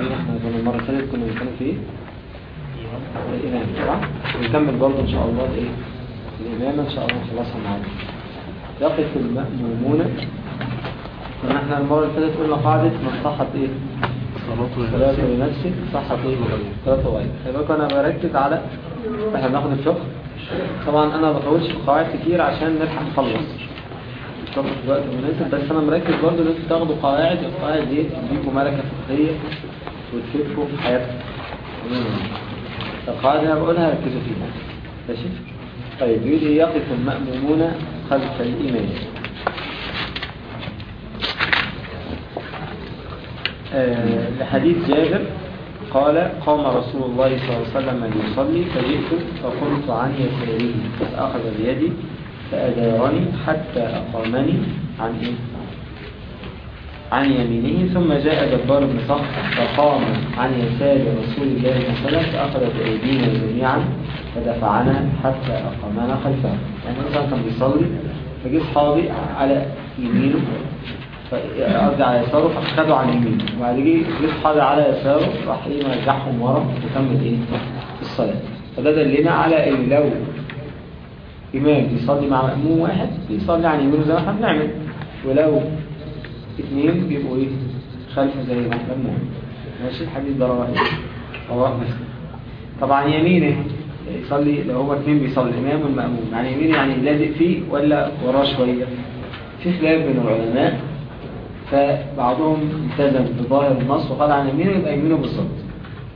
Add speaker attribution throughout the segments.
Speaker 1: إحنا كنا المرة اللي فاتت كنا بنتكلم في إيه؟ الإمام صح؟ ونكمل برضه إن شاء الله الإيه؟ الإمامة إن شاء الله نخلصها معانا. يقف المأمومون. كنا إحنا المرة اللي فاتت قلنا قاعدة من صحت إيه؟ صلاته لنفسه صحت إيه؟ صلاته غير يبقى أنا بركز على إحنا بناخد الفقه. طبعا أنا ما بطولش في قواعد كتير عشان نلحق نخلص. الفقه في وقت مناسب. بس أنا مركز برضه إن أنتوا تاخدوا قواعد. القواعد دي تديكم ملكة فقهية. وتفيدكم في حياتكم القواعد اللي أنا بقولها ركزوا فيها ماشي؟ طيب يريد يقف المأمومون خلف الإمام آه لحديث جابر قال قام رسول الله صلى الله عليه وسلم يصلي فجئت فقمت عن يساره فأخذ بيدي فأدارني حتى أقامني عن إيه؟ عن يمينه ثم جاء جبار بن صخر فقام عن يسار رسول الله صلى الله عليه وسلم فأخذ بأيدينا جميعا فدفعنا حتى أقامنا خلفه. يعني مثلا كان بيصلي فجي صحابي على يمينه قصدي على يساره فأخذوا عن يمينه. وبعد جه صحابي على يساره راح إيه مرجعهم ورا وكمل إيه الصلاة. فده دلنا على إن لو إمام بيصلي مع مأموم واحد بيصلي عن يمينه زي ما إحنا بنعمل. ولو اثنين بيبقوا إيه؟ خلفه زي ما إحنا بنعمل ماشي؟ الحديث ده رواه إيه؟ رواه مسلم. طبعا يمينه يصلي لو هو اثنين بيصلي. الإمام والمأموم يعني يمينه يعني لازق فيه ولا وراه شوية. في خلاف بين العلماء فبعضهم التزم بظاهر النص وقال عن يمينه يبقى يمينه بالظبط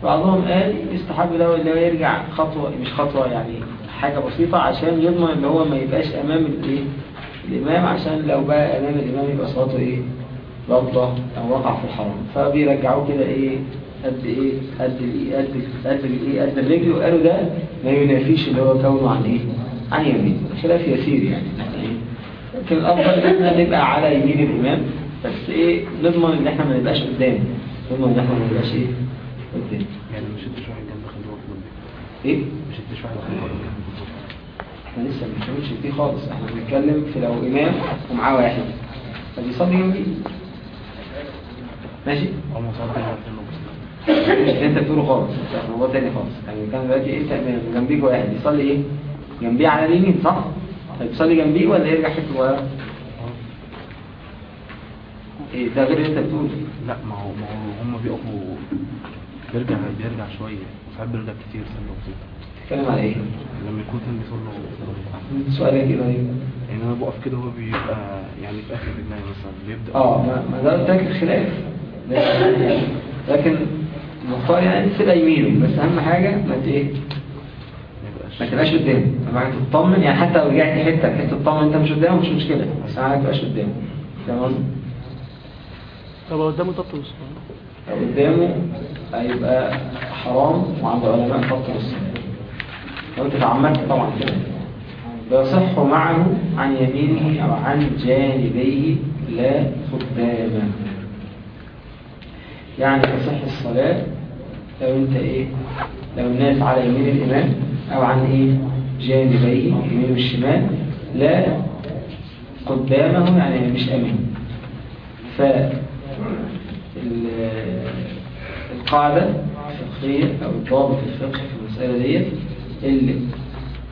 Speaker 1: بعضهم قال يستحب اللي هو يرجع خطوة مش خطوة يعني حاجة بسيطة عشان يضمن إن هو ما يبقاش أمام الإيه؟ الإمام عشان لو بقى أمام الإمام يبقى صلاته إيه؟ ضبطة أو وقع في الحرام. فبيرجعوه كده إيه قد إيه قد الايه قد قد الايه قد الرجل وقالوا ده ما ينافيش اللي هو كونه عن إيه عن يمين. خلاف يسير يعني لكن الأفضل إن إحنا نبقى على يمين الإمام. بس إيه نضمن إن إحنا ما نبقاش قدام. نضمن إن إحنا ما نبقاش إيه قدام.
Speaker 2: يعني مش أنت واحد جنب خلوه
Speaker 1: إيه؟
Speaker 2: مش أنت واحد خلوه
Speaker 1: إحنا لسه ما بنتكلمش فيه خالص. إحنا بنتكلم في لو إمام ومعاه واحد. فبيصلي جنبيه ماشي؟ مش أنت بتقوله خالص ده موضوع تاني خالص. يعني كان دلوقتي انت جنبيك واحد يصلي إيه؟ جنبيه على اليمين صح؟ طيب يصلي جنبيه ولا يرجع حتة ورا؟ إيه ده غير اللي أنت بتقوله.
Speaker 2: لا ما هو ما هو هم بيقفوا بيرجع بيرجع شوية. وساعات بيرجع كتير سنه بسيطه
Speaker 1: بتتكلم على إيه؟
Speaker 2: لما يكون كان بيصلوا
Speaker 1: سؤالك كده؟ إيه
Speaker 2: يعني أنا بقف كده هو بيبقى يعني في آخر رجلي مثلا بيبدأ.
Speaker 1: آه ما ما ده قلت لك الخلاف. لكن المختار يعني تبقى يمينه بس أهم حاجة ما إيه؟
Speaker 2: ما
Speaker 1: تبقاش قدامه. لما تطمن يعني حتى لو رجعت حتة بحيث تطمن أنت مش قدامه مش مشكلة. بس ما تبقاش قدامه. فاهم قصدي؟
Speaker 3: طب قدامه ضبط الصلاة
Speaker 1: لو قدامه هيبقى حرام وعند علماء فقط الصلاة لو أنت تعمدت طبعا كده. بيصح معه عن يمينه أو عن جانبيه لا قدامه يعني تصح الصلاة لو انت إيه لو الناس على يمين الإمام أو عن إيه جانبيه اليمين والشمال لا قدامه يعني مش أمين ف ال- القاعدة الفقهية أو الضابط الفقهي في المسألة ديت اللي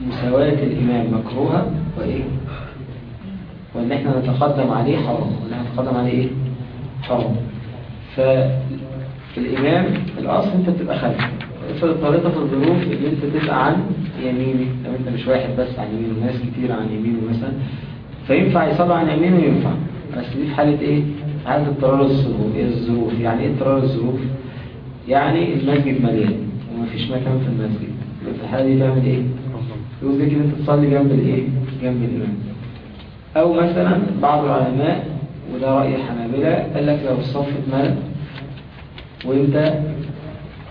Speaker 1: مساواة الإمام مكروهة وإيه؟ وإن إحنا نتقدم عليه حرام وإن إحنا نتقدم عليه إيه؟ حرام فالإمام الأصل أنت بتبقى خلفه افرض اضطريت في الظروف اللي أنت تبقى عن يميني لو أنت مش واحد بس عن يمينه ناس كتير عن يمينه مثلا. فينفع يصلي عن يمينه؟ ينفع. بس دي في حالة إيه؟ حالة اضطرار الظروف. إيه يعني إيه اضطرار الظروف؟ يعني المسجد مليان ومفيش مكان في المسجد. في الحالة دي تعمل إيه؟ يقول إن أنت تصلي جنب الإيه؟ جنب الإمام. أو مثلا بعض العلماء وده رأي الحنابلة قال لك لو الصف اتملى وأنت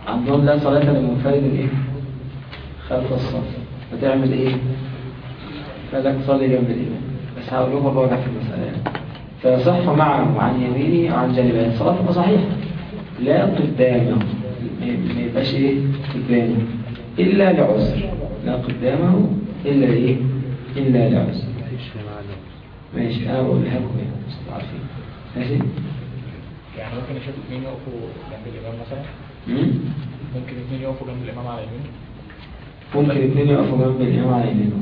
Speaker 1: عندهم لا صلاة لمنفرد إيه؟ خلف الصف. فتعمل إيه؟ قال لك صلي جنب الإمام. بس هقول لكم الراجع في المسألة. فيصح معه عن يمينه وعن جانبه. الصلاة تبقى صحيحة. لا قدامه ما يبقاش إيه؟ قدامه. إلا لعذر. لا قدامه إلا إيه؟ إلا لعذر. ماشي أنا بقول لكم عارفين ماشي.
Speaker 4: يعني ممكن نشوف اثنين يقفوا جنب الإمام مثلا؟
Speaker 1: مم؟
Speaker 4: ممكن اثنين يقفوا جنب الإمام على يمين
Speaker 1: ممكن اتنين يقفوا جنب الإمام على يمينه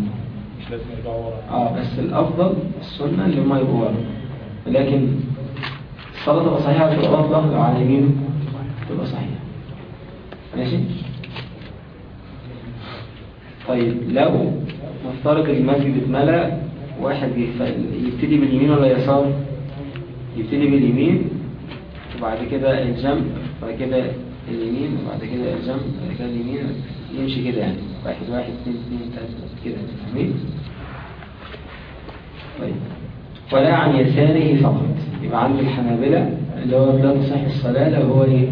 Speaker 4: مش لازم يرجعوا ورا.
Speaker 1: آه بس الأفضل السنة اللي هم يبقوا ورا. لكن الصلاة تبقى صحيحة تبقى باطلة لو على يمينه تبقى صحيحة. ماشي؟ طيب لو نفترض المسجد اتملى واحد يبتدي باليمين ولا يسار؟ يبتدي باليمين وبعد كده الجنب وبعد كده اليمين وبعد كده الجنب وبعد كده اليمين يمشي كده يعني. واحد واحد اثنين اثنين ثلاثة كده فاهمين؟ طيب. ولا عن يساره فقط. يبقى عند الحنابلة اللي هو لا تصح الصلاة لو هو إيه؟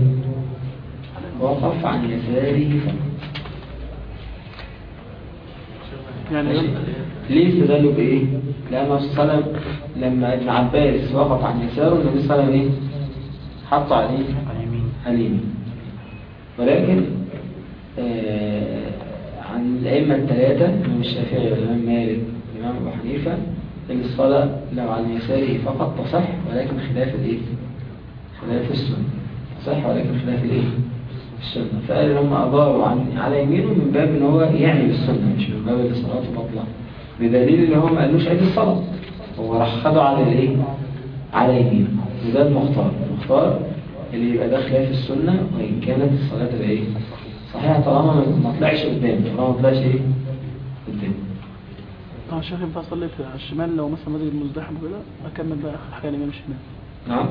Speaker 1: وقف عن يساره فقط.
Speaker 3: يعني.
Speaker 1: ليه استدلوا بإيه؟ لأن الصلاة لما ابن عباس وقف عن يساره النبي صلى الله عليه وسلم إيه؟ حط عليه
Speaker 2: على اليمين.
Speaker 1: ولكن آه عن الأئمة الثلاثة الإمام الشافعي والإمام مالك والإمام أبو حنيفة إن الصلاة لو عن يساره فقط تصح ولكن خلاف الإيه؟ خلاف السنة. تصح ولكن خلاف الإيه؟ السنة. فقال هم أضاروا عن على يمينه من باب إن هو يعني بالسنة مش من باب إن صلاته باطلة. بدليل إن هو ما قالوش عيد الصلاة. هو راح خده على الإيه؟ على يمينه وده المختار. المختار اللي يبقى ده خلاف السنة وإن كانت الصلاة تبقى إيه؟ صحيحة طالما ما- طلعش قدام. طالما ما طلعش إيه؟ قدام.
Speaker 3: آه شيخ ينفع اصلي في على الشمال لو مثلا مسجد مزدحم وكده أكمل بقى آخر حاجة الإمام الشمال.
Speaker 1: نعم.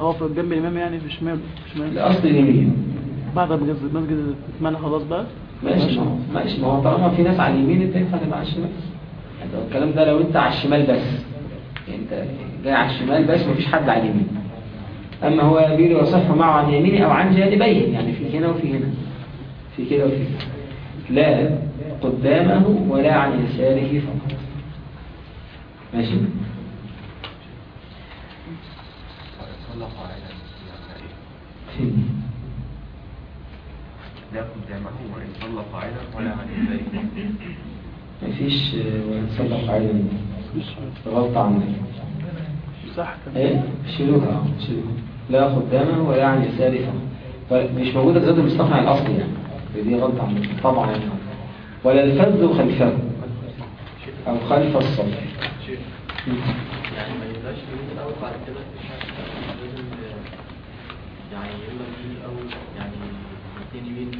Speaker 3: آه في جنب الإمام يعني في الشمال؟ في الشمال؟
Speaker 1: الأصل اليمين.
Speaker 3: بعد ما المسجد المسجد اتمنى خلاص بقى؟
Speaker 1: ماشي ماشي. ما هو طالما في ناس على اليمين انت ينفع تبقى على الشمال. الكلام ده لو انت على الشمال بس يعني انت جاي على الشمال بس مفيش حد على اليمين. أما هو بيقول يصح معه عن يمينه أو عن جانبيه يعني في هنا وفي هنا في كده وفي كده. لا قدامه ولا عن يساره فقط. ماشي؟
Speaker 2: يعني لا قدامه وإن صلى قاعدا ولا عن يساره.
Speaker 1: مفيش ويتصلى قاعدا غلطة عندك
Speaker 3: صح كده
Speaker 1: إيه شيلوها آه شيلوها لا عن يساره فقط مش موجودة في زاد المصطنع الأصلي يعني دي غلطة عندك طبعا يعني ولا الفذ خلفه أو خلف الصف
Speaker 5: يعني ما يبقاش يمين الأول بعد كده يعني يلا يمين الأول يعني يمين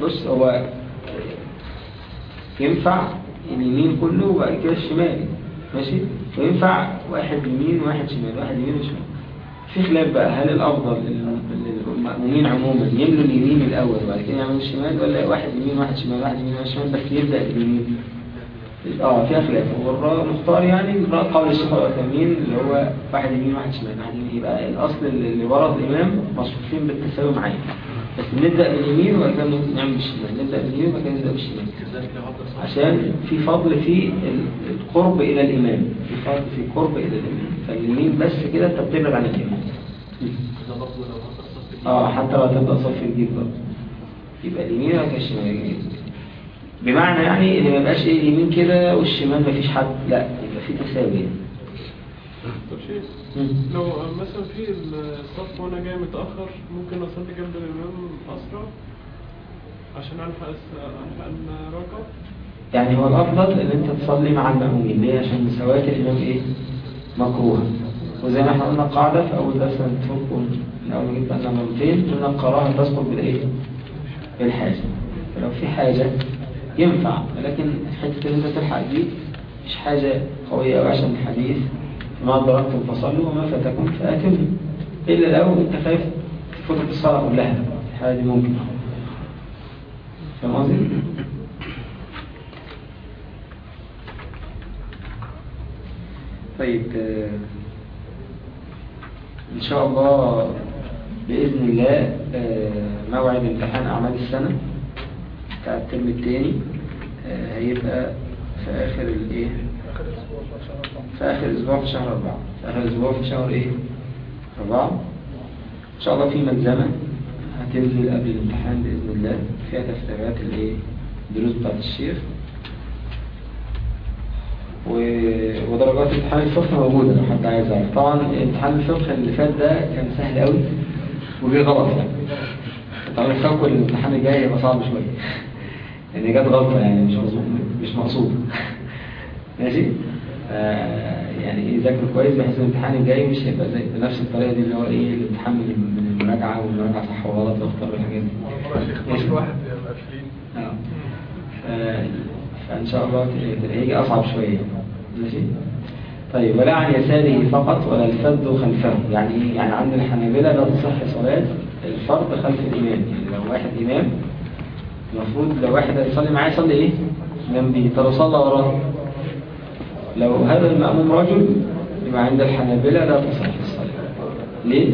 Speaker 1: بص هو ينفع اليمين كله وبعد كده الشمال ماشي؟ وينفع واحد يمين واحد شمال واحد يمين وشمال. في خلاف بقى هل الأفضل لل- للمأمومين عموما يملوا اليمين الأول وبعد كده يعملوا الشمال ولا واحد يمين واحد شمال واحد يمين واحد شمال بس يبدأ باليمين؟ آه فيها خلاف. والمختار يعني رأى قول الشيخ العثيمين اللي هو واحد يمين واحد شمال. يمين يبقى الأصل اللي ورا الإمام مصفوفين بالتساوي معاه بس نبدأ باليمين وبعد كده نعمل بالشمال. نبدأ باليمين وبعد كده نبدأ بالشمال. عشان في فضل في ال- القرب إلى الإمام. في فضل في قرب إلى الإمام. فاليمين بس كده أنت بتبعد عن الإمام آه حتى لو تبدأ صف جديد برضه. يبقى اليمين ولا كده الشمال. بمعنى يعني إن ما يبقاش إيه اليمين كده والشمال ما فيش حد. لا يبقى في تساوي يعني.
Speaker 6: طب شيء.
Speaker 1: مم.
Speaker 6: لو مثلا في الصف وأنا جاي متأخر ممكن أصلي جنب الإمام أسرع عشان ألحق ألحق
Speaker 1: يعني هو الأفضل إن أنت تصلي مع المأمومين. ليه؟ عشان مساواة الإمام إيه؟ مكروهه وزي ما إحنا قلنا قاعدة في أول درس نتفقكم من أول ما جبت لنا مرتين قلنا القراءة تسقط بالإيه؟ بالحاجة. فلو في حاجة ينفع لكن حتة إن أنت تلحق دي مش حاجة قوية أوي عشان الحديث. ما ضربتم فصلوا وما فاتكم فأتموا إلا لو أنت خايف تفوتك الصلاة كلها دي ممكن فاهم قصدي؟ طيب آه، إن شاء الله بإذن الله آه، موعد امتحان أعمال السنة بتاع الترم التاني آه، هيبقى في آخر الإيه؟ في آخر أسبوع في شهر أربعة في آخر أسبوع في شهر إيه؟ أربعة إن شاء الله في ملزمة هتنزل قبل الامتحان بإذن الله. فيها تفسيرات الإيه؟ الدروس بتاعت الشيخ. و- ودرجات امتحان الفقه موجودة لو حد عايز يعرف. طبعا امتحان الفقه اللي فات ده كان سهل قوي وجه غلط يعني. طبعا الفقه الامتحان الجاي هيبقى صعب شوية. يعني جت غلطة يعني مش مظبوط مش مقصود. ماشي؟ يعني إيه ذاكر كويس بحيث الامتحان الجاي مش هيبقى زي بنفس الطريقة دي اللي هو إيه الامتحان من المراجعة والمراجعة صح وغلط واختار الحاجات دي. ماشي
Speaker 6: واحد
Speaker 1: آه. ف- فإن شاء الله هيجي أصعب شوية. ماشي؟ طيب ولا عن يساره فقط ولا الفرد خلفه. يعني إيه؟ يعني عند الحنابلة لا تصح صلاة الفرد خلف الإمام. يعني لو واحد إمام المفروض لو واحد هيصلي معاه يصلي إيه؟ جنبيه طب صلى وراه لو هذا المأموم رجل يبقى عند الحنابلة لا تصح الصلاة ليه؟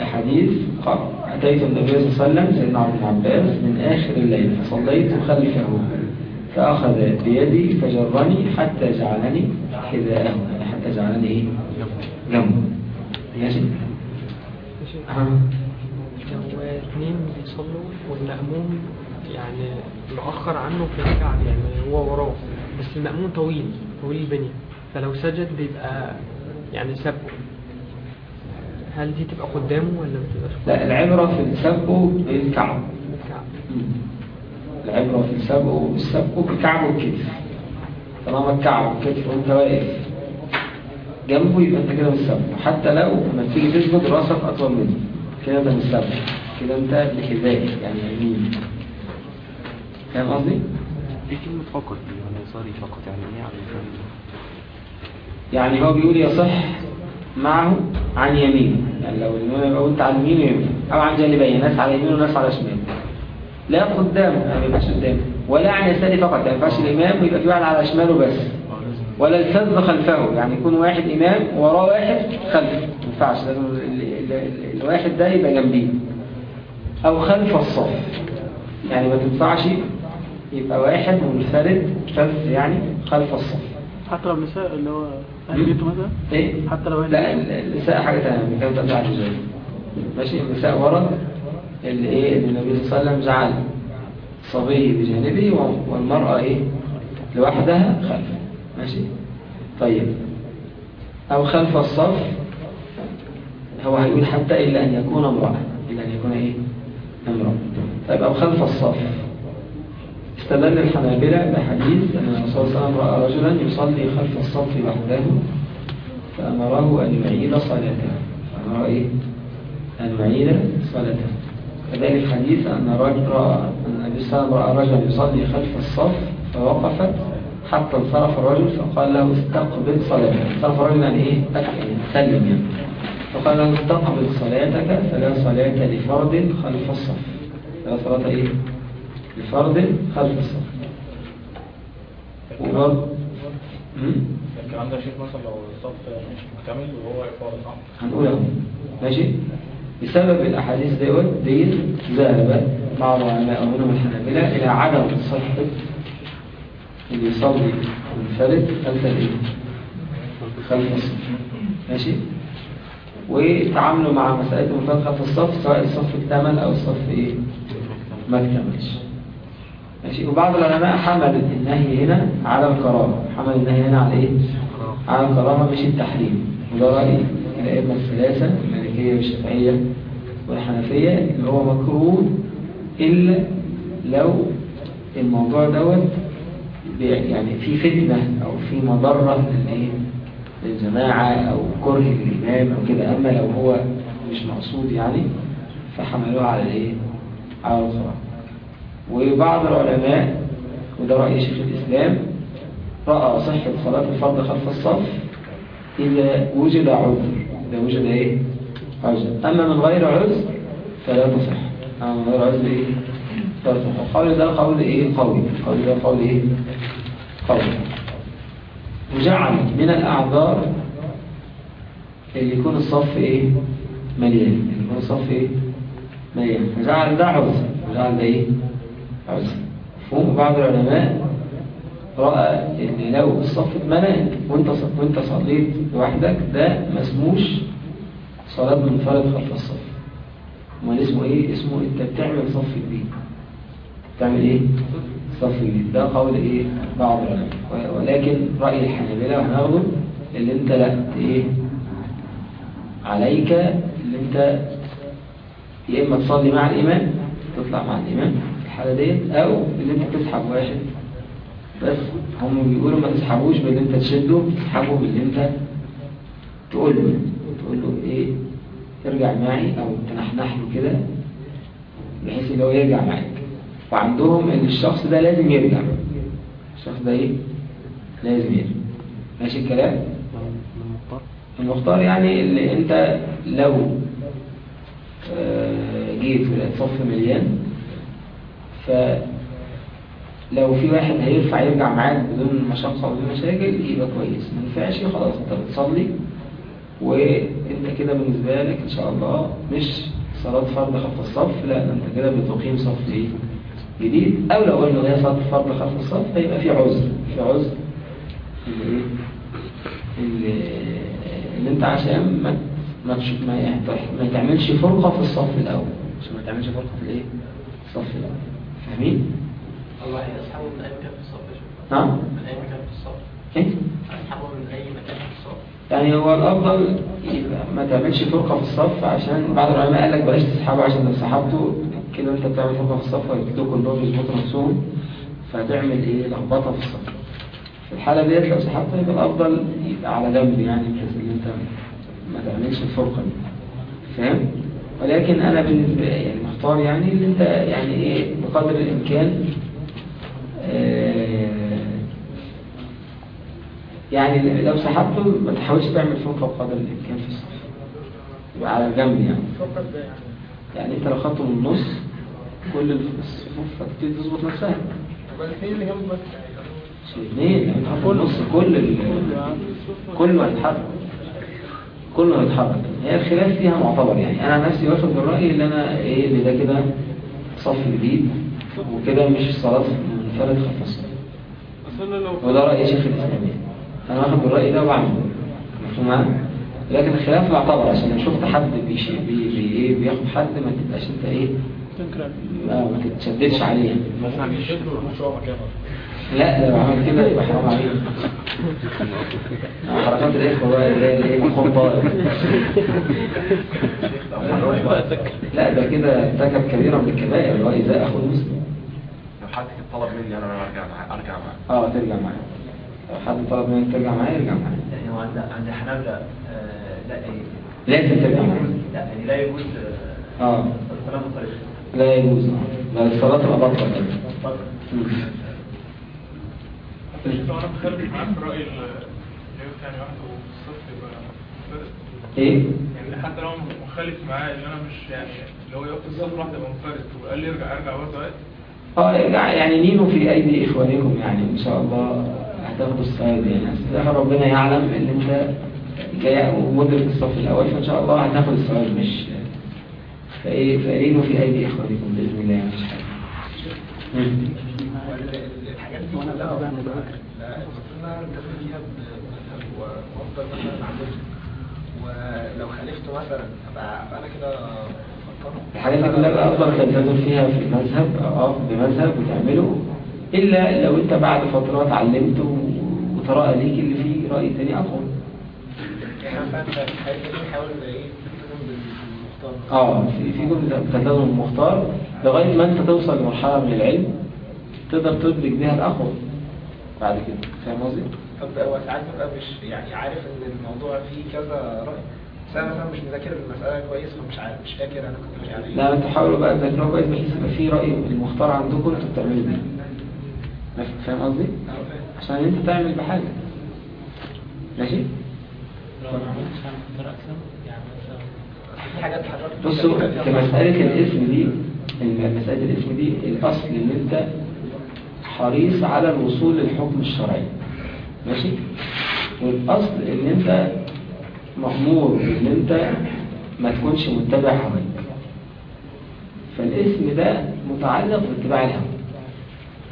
Speaker 1: الحديث قال أتيت النبي صلى الله عليه وسلم سيدنا عبد العباس من آخر الليل فصليت خلفه فأخذ بيدي فجرني حتى جعلني حذاءه يعني حتى جعلني إيه؟ جنبه ماشي؟
Speaker 7: لو اتنين بيصلوا والمأموم يعني مؤخر عنه في الركعة يعني هو وراه بس المأموم طويل طويل البنية فلو سجد بيبقى يعني سبقه هل دي تبقى قدامه ولا ما تبقاش
Speaker 1: لا العبرة في السبق بالكعب؟ العبرة في السبق بالسبق بالكعب والكتف طالما الكعب والكتف وانت واقف جنبه يبقى انت كده بالسبق حتى لو لما تيجي تسجد راسك أطول منه. كده انت بالسبق كده انت بحذائك يعني يمين. فاهم قصدي؟
Speaker 2: إيه كلمة فقط يساري فقط يعني إيه يعني فاهم
Speaker 1: يعني هو بيقول يصح معه عن يمينه يعني لو يبقى وانت على يمينه يمين أو عن جانبين ناس على يمينه وناس على شماله لا قدامه يعني ما يبقاش قدامه. ولا عن يساره فقط يعني ما ينفعش الإمام ويبقى في واحد على شماله بس. ولا الفذ خلفه يعني يكون واحد إمام وراه واحد خلفه. ما ينفعش لازم ال- ال- ال- الواحد ده يبقى جنبيه. أو خلف الصف. يعني ما تنفعش يبقى واحد منفرد فذ يعني خلف الصف.
Speaker 3: حتى لو النساء اللي هو أهل بيته مثلا؟
Speaker 1: إيه؟
Speaker 3: حتى لو
Speaker 1: لا النساء حاجة ثانية كانت تبع الرجال ماشي؟ النساء ورا اللي إيه النبي صلى الله عليه وسلم جعل صبي بجانبه والمرأة إيه؟ لوحدها خلفه. ماشي؟ طيب. أو خلف الصف هو هيقول حتى إلا أن يكون امرأة إلا أن يكون إيه؟ امرأة. طيب أو خلف الصف. استدل الحنابلة بحديث أن صلى الله عليه وسلم رأى رجلا يصلي خلف الصف وحده فأمره أن يعيد صلاته فأمره إيه؟ أن يعيد صلاته كذلك حديث أن رجل رأى أن عليه وسلم رأى رجلا يصلي خلف الصف فوقفت حتى انصرف الرجل فقال له استقبل صلاتك انصرف الرجل يعني إيه؟ سلم يعني فقال له استقبل صلاتك فلا صلاة لفرد خلف الصف لا صلاة إيه؟ لفرد خلف الصف وبرضه؟
Speaker 4: الكلام ده يا شيخ مثلا لو الصف مش مكتمل وهو ورا صح؟
Speaker 1: هنقول ماشي. بسبب الأحاديث ديت ديت ذهب بعض العلماء ومنهم الحنابلة إلى عدم صحة اللي يصلي منفرد خلف الايه؟ خلف الصف ماشي. وتعاملوا مع مسألة المنفرد خلف الصف سواء الصف اكتمل أو الصف إيه؟ ما اكتملش. ماشي. وبعض العلماء حمل النهي هنا على الكراهة حمل النهي هنا على إيه؟ على الكراهة مش التحريم. وده رأي الأئمة الثلاثة المالكية والشافعية والحنفية اللي هو مكروه إلا لو الموضوع دوت يعني في فتنة أو في مضرة؟ للجماعة أو كره للإمام أو كده. أما لو هو مش مقصود يعني فحملوه على الإيه؟ على الكراهة وبعض العلماء وده رأي شيخ الإسلام رأى صحة صلاة الفرد خلف الصف إذا وجد عذر إذا وجد إيه؟ عذر أما من غير عذر فلا تصح أما من غير عذر إيه؟ فلا تصح القول ده قول إيه؟ قوي القول ده قول إيه؟ قوي وجعل من الأعذار اللي يكون الصف إيه؟ مليان اللي يكون الصف إيه؟ مليان فجعل ده عذر وجعل ده إيه؟ مفهوم بعض العلماء رأى إن لو الصف اتملى وانت وانت صليت لوحدك ده ما اسموش صلاة منفرد خلف الصف. أمال اسمه إيه؟ اسمه أنت بتعمل صف جديد. بتعمل إيه؟ صف جديد. ده قول إيه؟ بعض العلماء. ولكن رأي الحنابلة وهناخده اللي أنت لا إيه؟ عليك اللي أنت يا إما تصلي مع الإمام تطلع مع الإمام ديت أو اللي أنت تسحب واحد. بس هم بيقولوا ما تسحبوش باللي أنت تشده تسحبه باللي أنت تقول له تقول له إيه ارجع معي أو تنحنح له كده بحيث إن هو يرجع معاك. وعندهم إن الشخص ده لازم يرجع. الشخص ده إيه؟ لازم يرجع. ماشي الكلام؟
Speaker 2: المختار
Speaker 1: يعني اللي أنت لو آه، جيت ولقيت صف مليان فلو في واحد هينفع يرجع معاك بدون مشقة وبدون مشاكل يبقى كويس. ما ينفعش خلاص انت بتصلي وانت كده بالنسبة لك إن شاء الله مش صلاة فرض خلف الصف لا انت كده بتقيم صف إيه؟ جديد. أو لو قلنا هي صلاة فرض خلف الصف فيبقى في عذر. في عذر اللي انت عشان ما ما ما تعملش فرقة في الصف الأول. عشان ما تعملش فرقة في الإيه؟ الصف الأول. فاهمين
Speaker 5: الله يسحبه من أي مكان في الصف.
Speaker 1: نعم.
Speaker 5: من أي مكان في الصف؟ يسحبه من أي مكان في الصف؟
Speaker 1: يعني هو الأفضل ما تعملش فرقة في الصف عشان بعض العلماء قال لك بلاش تسحبه عشان لو سحبته كده أنت بتعمل فرقة في الصف ويبتدوا كلهم يظبطوا نفسهم فهتعمل إيه؟ لخبطة في الصف. في الحالة ديت لو سحبته يبقى الأفضل يبقى على جنب يعني بحيث إن أنت ما تعملش الفرقة دي. فاهم؟ ولكن أنا بالنسبة يعني مختار يعني اللي أنت يعني إيه بقدر الإمكان آه، يعني لو سحبته ما تحاولش تعمل فرقة بقدر الإمكان في الصف. يبقى على جنب يعني.
Speaker 3: ده يعني؟
Speaker 1: يعني أنت لو خدته من النص كل الصفوف هتبتدي تظبط نفسها.
Speaker 6: طب الاثنين اللي جنب بس
Speaker 1: الاثنين النص كل ال... كله هيتحرك كله هيتحرك هي الخلاف فيها معتبر يعني أنا نفسي واخد بالرأي اللي أنا إيه اللي ده كده صف جديد وكده مش صلاة منفرد خلف
Speaker 6: لو
Speaker 1: وده رأي شيخ الإسلام يعني. أنا واخد بالرأي ده وبعمل مفهوم معايا؟ لكن الخلاف معتبر عشان لو شفت حد بيشي بي بي إيه بياخد حد ما تبقاش
Speaker 3: أنت إيه.
Speaker 1: ما, تتشددش عليه يعني.
Speaker 2: مثلا
Speaker 1: لا لو عمل كده يبقى حرام عليه حركات الإخوة بقى اللي هي الايه الخطه لا ده كده ارتكب كبيره من الكبائر اللي هو إذا اخو المسلم
Speaker 2: لو حد طلب مني أنا أرجع معاه أرجع معاه.
Speaker 1: آه ترجع معاه. لو حد طلب منك ترجع معاه يرجع معاه.
Speaker 5: يعني هو عند عند الحنابلة آه، لا إيه
Speaker 1: لازم ترجع معاه.
Speaker 5: لا يعني لا يجوز آه،
Speaker 1: آه.
Speaker 5: الصلاة منفرد
Speaker 1: لا يجوز بل الصلاة تبقى بطل. مم.
Speaker 6: لو أنا معاك في راي يعني يبقى
Speaker 1: إيه؟
Speaker 6: يعني حتى لو مخالف معاه اللي أنا مش يعني اللي هو يقف في الصف يبقى منفرد. وقال لي أرجع أرجع برضه
Speaker 1: آه يرجع يعني لينوا في ايدي إخوانكم يعني إن شاء الله هتاخدوا الصيد يعني. ربنا يعلم إن أنت جاي ومدرك الصف الأول فإن شاء الله هتاخد الصيد. مش فإيه فلينوا في ايدي إخوانكم بإذن الله مفيش
Speaker 4: حاجة ولو خالفت مثلا ابقى أنا كده
Speaker 1: الحاجات دي كلها تلتزم فيها في المذهب آه بمذهب وتعمله إلا لو أنت بعد فترة اتعلمت و- وتراءى ليك اللي فيه رأي تاني
Speaker 4: أقوى.
Speaker 1: آه في في جمله تلتزم المختار لغاية ما أنت توصل لمرحلة من العلم تقدر تدرك بيها الاقوى بعد كده فاهم قصدي؟
Speaker 4: طب هو ساعات ببقى مش يعني عارف إن الموضوع فيه كذا رأي بس أنا مثلا مش مذاكر المسألة كويس فمش عارف مش فاكر أنا كنت ماشي على إيه
Speaker 1: لا أنتوا حاولوا بقى تذاكروا كويس بحيث يبقى في رأي المختار عندكم أنتوا بتعملوا بيه فاهم قصدي؟
Speaker 4: فاهم.
Speaker 1: عشان أنت تعمل بحاجة ماشي؟
Speaker 5: لو ما عملتش عن اختيار أحسن يعني مثلا
Speaker 4: في حاجات
Speaker 1: بصوا مسألة الاسم دي مسألة الاسم دي الأصل إن أنت حريص على الوصول للحكم الشرعي. ماشي؟ والأصل إن أنت مأمور إن أنت ما تكونش متبع هواك فالاسم ده متعلق باتباع الهوى.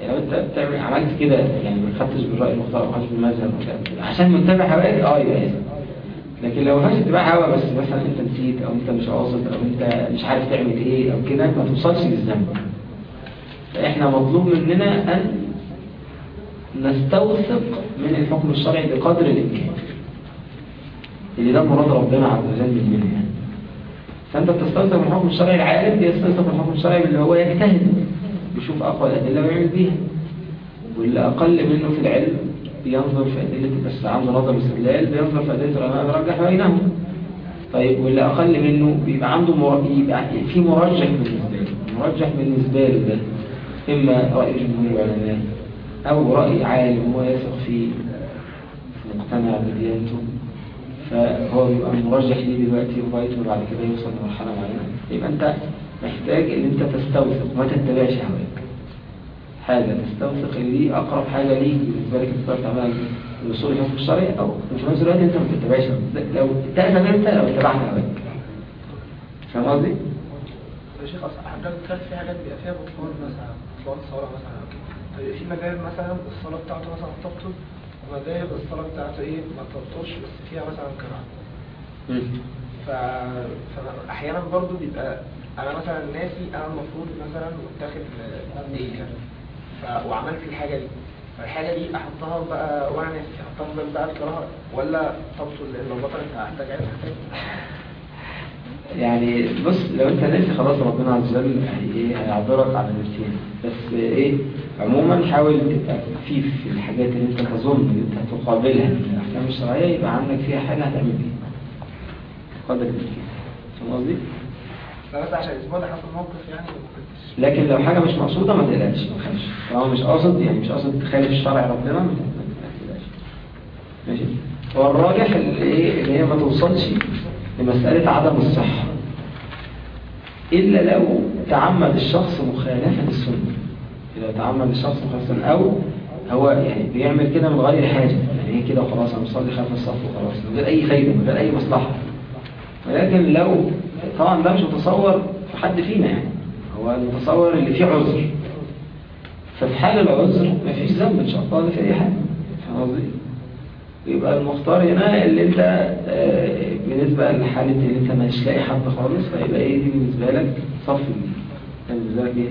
Speaker 1: يعني لو أنت بتعمل عملت كده يعني ما خدتش بالرأي المختار ما خدتش بالمذهب عشان متبع هواك آه يبقى اسم. لكن لو ما فيهاش اتباع هوا بس مثلا أنت نسيت أو أنت مش قاصد أو أنت مش عارف تعمل إيه أو كده ما توصلش للذنب. فإحنا مطلوب مننا أن نستوثق من الحكم الشرعي بقدر الإمكان. اللي ده مراد ربنا عز وجل مننا يعني فأنت بتستوثق من الحكم الشرعي العالم بيستوثق من الحكم الشرعي اللي هو يجتهد بيشوف أقوى الأدلة ويعمل بيها. واللي أقل منه في العلم بينظر في أدلة بس عنده نظر استدلال بينظر في أدلة العلماء ويرجح بينهم. طيب واللي أقل منه بيبقى عنده مر... يبقى في مرجح بالنسبة له. مرجح بالنسبة له ده. إما رأي جمهور العلماء أو رأي عالم هو يثق فيه مقتنع بديانته فهو بيبقى مرجح ليه دلوقتي لغاية ما بعد كده يوصل لمرحلة معينة يبقى أنت محتاج إن أنت تستوثق ما تتبعش هواك حاجة تستوثق اللي دي أقرب حاجة ليك بالنسبة لك تقدر تعملها الوصول للحكم الشرعي أو في نفس الوقت أنت ما تتبعش. لو تأثم أنت لو اتبعت هواك فاهم قصدي؟
Speaker 4: يا شيخ أصل حاجات كانت في حاجات بيبقى فيها بطلان مثلا بطلان صلاة مثلا أو كده طيب في مذاهب مثلا الصلاة بتاعته مثلا تبطل ومذاهب الصلاة بتاعته إيه؟ ما تبطلش بس فيها مثلا كراهة ف... فاحيانا برضو بيبقى أنا مثلا ناسي أنا المفروض مثلا متاخد إيه يعني. ف... وعملت الحاجة دي. فالحاجة دي أحطها بقى وأنا ناسي أحطها من بقى الكراهة ولا تبطل لأن لو بطلت هحتاج عايز
Speaker 1: يعني بص لو انت ناسي خلاص ربنا عز وجل إيه هيعذرك على نسيان بس إيه عموما حاول تبقى خفيف في الحاجات اللي انت تظن ان انت تقابلها من الأحكام الشرعية يبقى عندك فيها حاجة هتعمل بيها. قدر الامكان فاهم قصدي؟
Speaker 4: فبس عشان الأسبوع ده حصل موقف يعني
Speaker 1: لكن لو حاجة مش مقصودة ما تقلقش ما تخافش طالما مش قاصد يعني مش قاصد تخالف الشرع ربنا ما تقلقش. ماشي؟ هو الراجح اللي إيه اللي هي ما توصلش لمساله عدم الصحة. إلا لو تعمد الشخص مخالفة السنة إذا تعمد الشخص مخالفة السنة أو هو يعني بيعمل كده من غير حاجة. يعني هي كده؟ خلاص أنا بصلي خلف الصف وخلاص من غير أي فايدة من غير أي مصلحة. ولكن لو طبعا ده مش متصور في حد فينا يعني. هو المتصور اللي فيه عذر. ففي حال العذر مفيش ذنب إن شاء الله ولا في أي حاجة. فاهم قصدي؟ يبقى المختار هنا اللي انت آه، بالنسبة لحالة اللي انت مش لاقي حد خالص فيبقى إيه؟ دي بالنسبة لك صف يعني بالنسبة لك إيه؟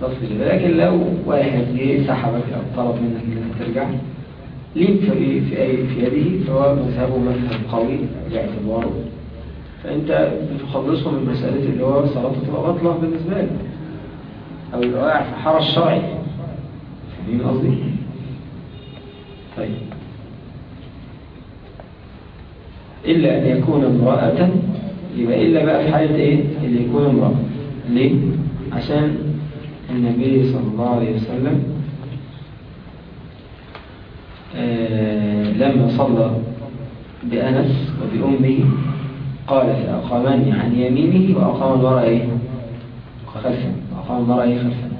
Speaker 1: صف جديد لكن لو واحد جه سحبك أو طلب منك ان انت ترجع ليك في في اي في يده فهو مذهبه مذهب قوي باعتباره. فانت بتخلصه من مسألة اللي هو صلاته تبقى باطلة بالنسبة لك. أو يبقى واقع في حرج شرعي. فاهمين قصدي؟ طيب. إلا أن يكون امرأة يبقى إلا بقى في حالة إيه اللي يكون امرأة ليه؟ عشان النبي صلى الله عليه وسلم آه لما صلى بأنس وبأمه قال فأقامني عن يمينه وأقام المرأة إيه؟ خلفا أقام المرأة إيه خلفا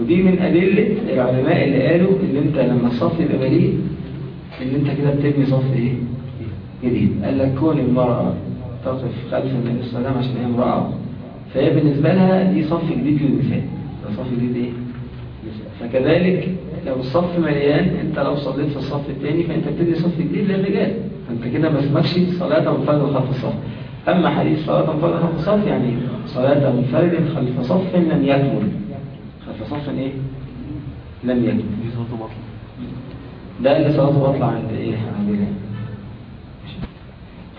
Speaker 1: ودي من أدلة العلماء اللي قالوا إن أنت لما الصف يبقى إن أنت كده بتبني صف إيه؟ جديد. قال لك كون المرأة تقف خلف النبي صلى الله عليه وسلم عشان هي امرأة. فهي بالنسبة لها دي صف جديد للنساء ده صف جديد إيه؟ فكذلك لو الصف مليان أنت لو صليت في الصف الثاني فأنت بتدي صف جديد للرجال. فأنت كده ما اسمكش صلاة منفرد خلف الصف. أما حديث صلاة منفرد خلف الصف يعني صلاة منفرد خلف صف لم يكمل. خلف صف إيه؟ لم يكمل. ده اللي صلاته بطلع عند إيه؟ عند الله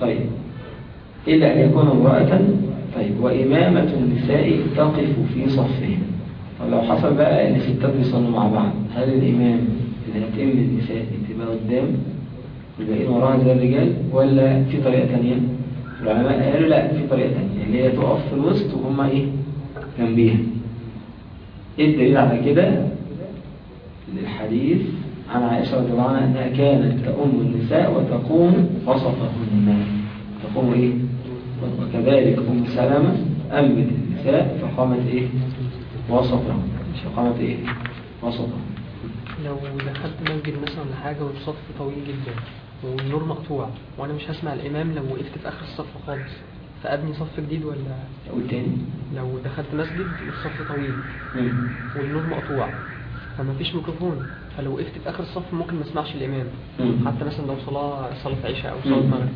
Speaker 1: طيب إلا أن يكون امرأة طيب وإمامة النساء تقف في صفهم طب لو حصل بقى إن ستات بيصلوا مع بعض هل الإمام اللي هتم النساء تبقى قدام والباقيين وراها زي الرجال ولا في طريقة تانية؟ العلماء قالوا لا في طريقة تانية اللي هي تقف في الوسط وهم إيه؟ جنبيها إيه الدليل على كده؟ الحديث عن عائشة رضي الله عنها أنها كانت تؤم النساء وتقوم وسطهن تقوم إيه؟ وكذلك أم سلمة أمت النساء فقامت إيه؟ وسطهن فقامت إيه؟ وسطهن
Speaker 7: لو دخلت مسجد مثلا ولا حاجة والصف طويل جدا والنور مقطوع وأنا مش هسمع الإمام لو وقفت في آخر الصف خالص فأبني صف جديد ولا
Speaker 1: أقول تاني
Speaker 7: لو دخلت مسجد والصف طويل. والنور مقطوع فما فيش ميكروفون فلو وقفت في آخر الصف ممكن ما اسمعش
Speaker 1: الإمام.
Speaker 7: حتى مثلا لو صلاه صلاة عشاء أو
Speaker 1: صلاة.
Speaker 7: مغرب.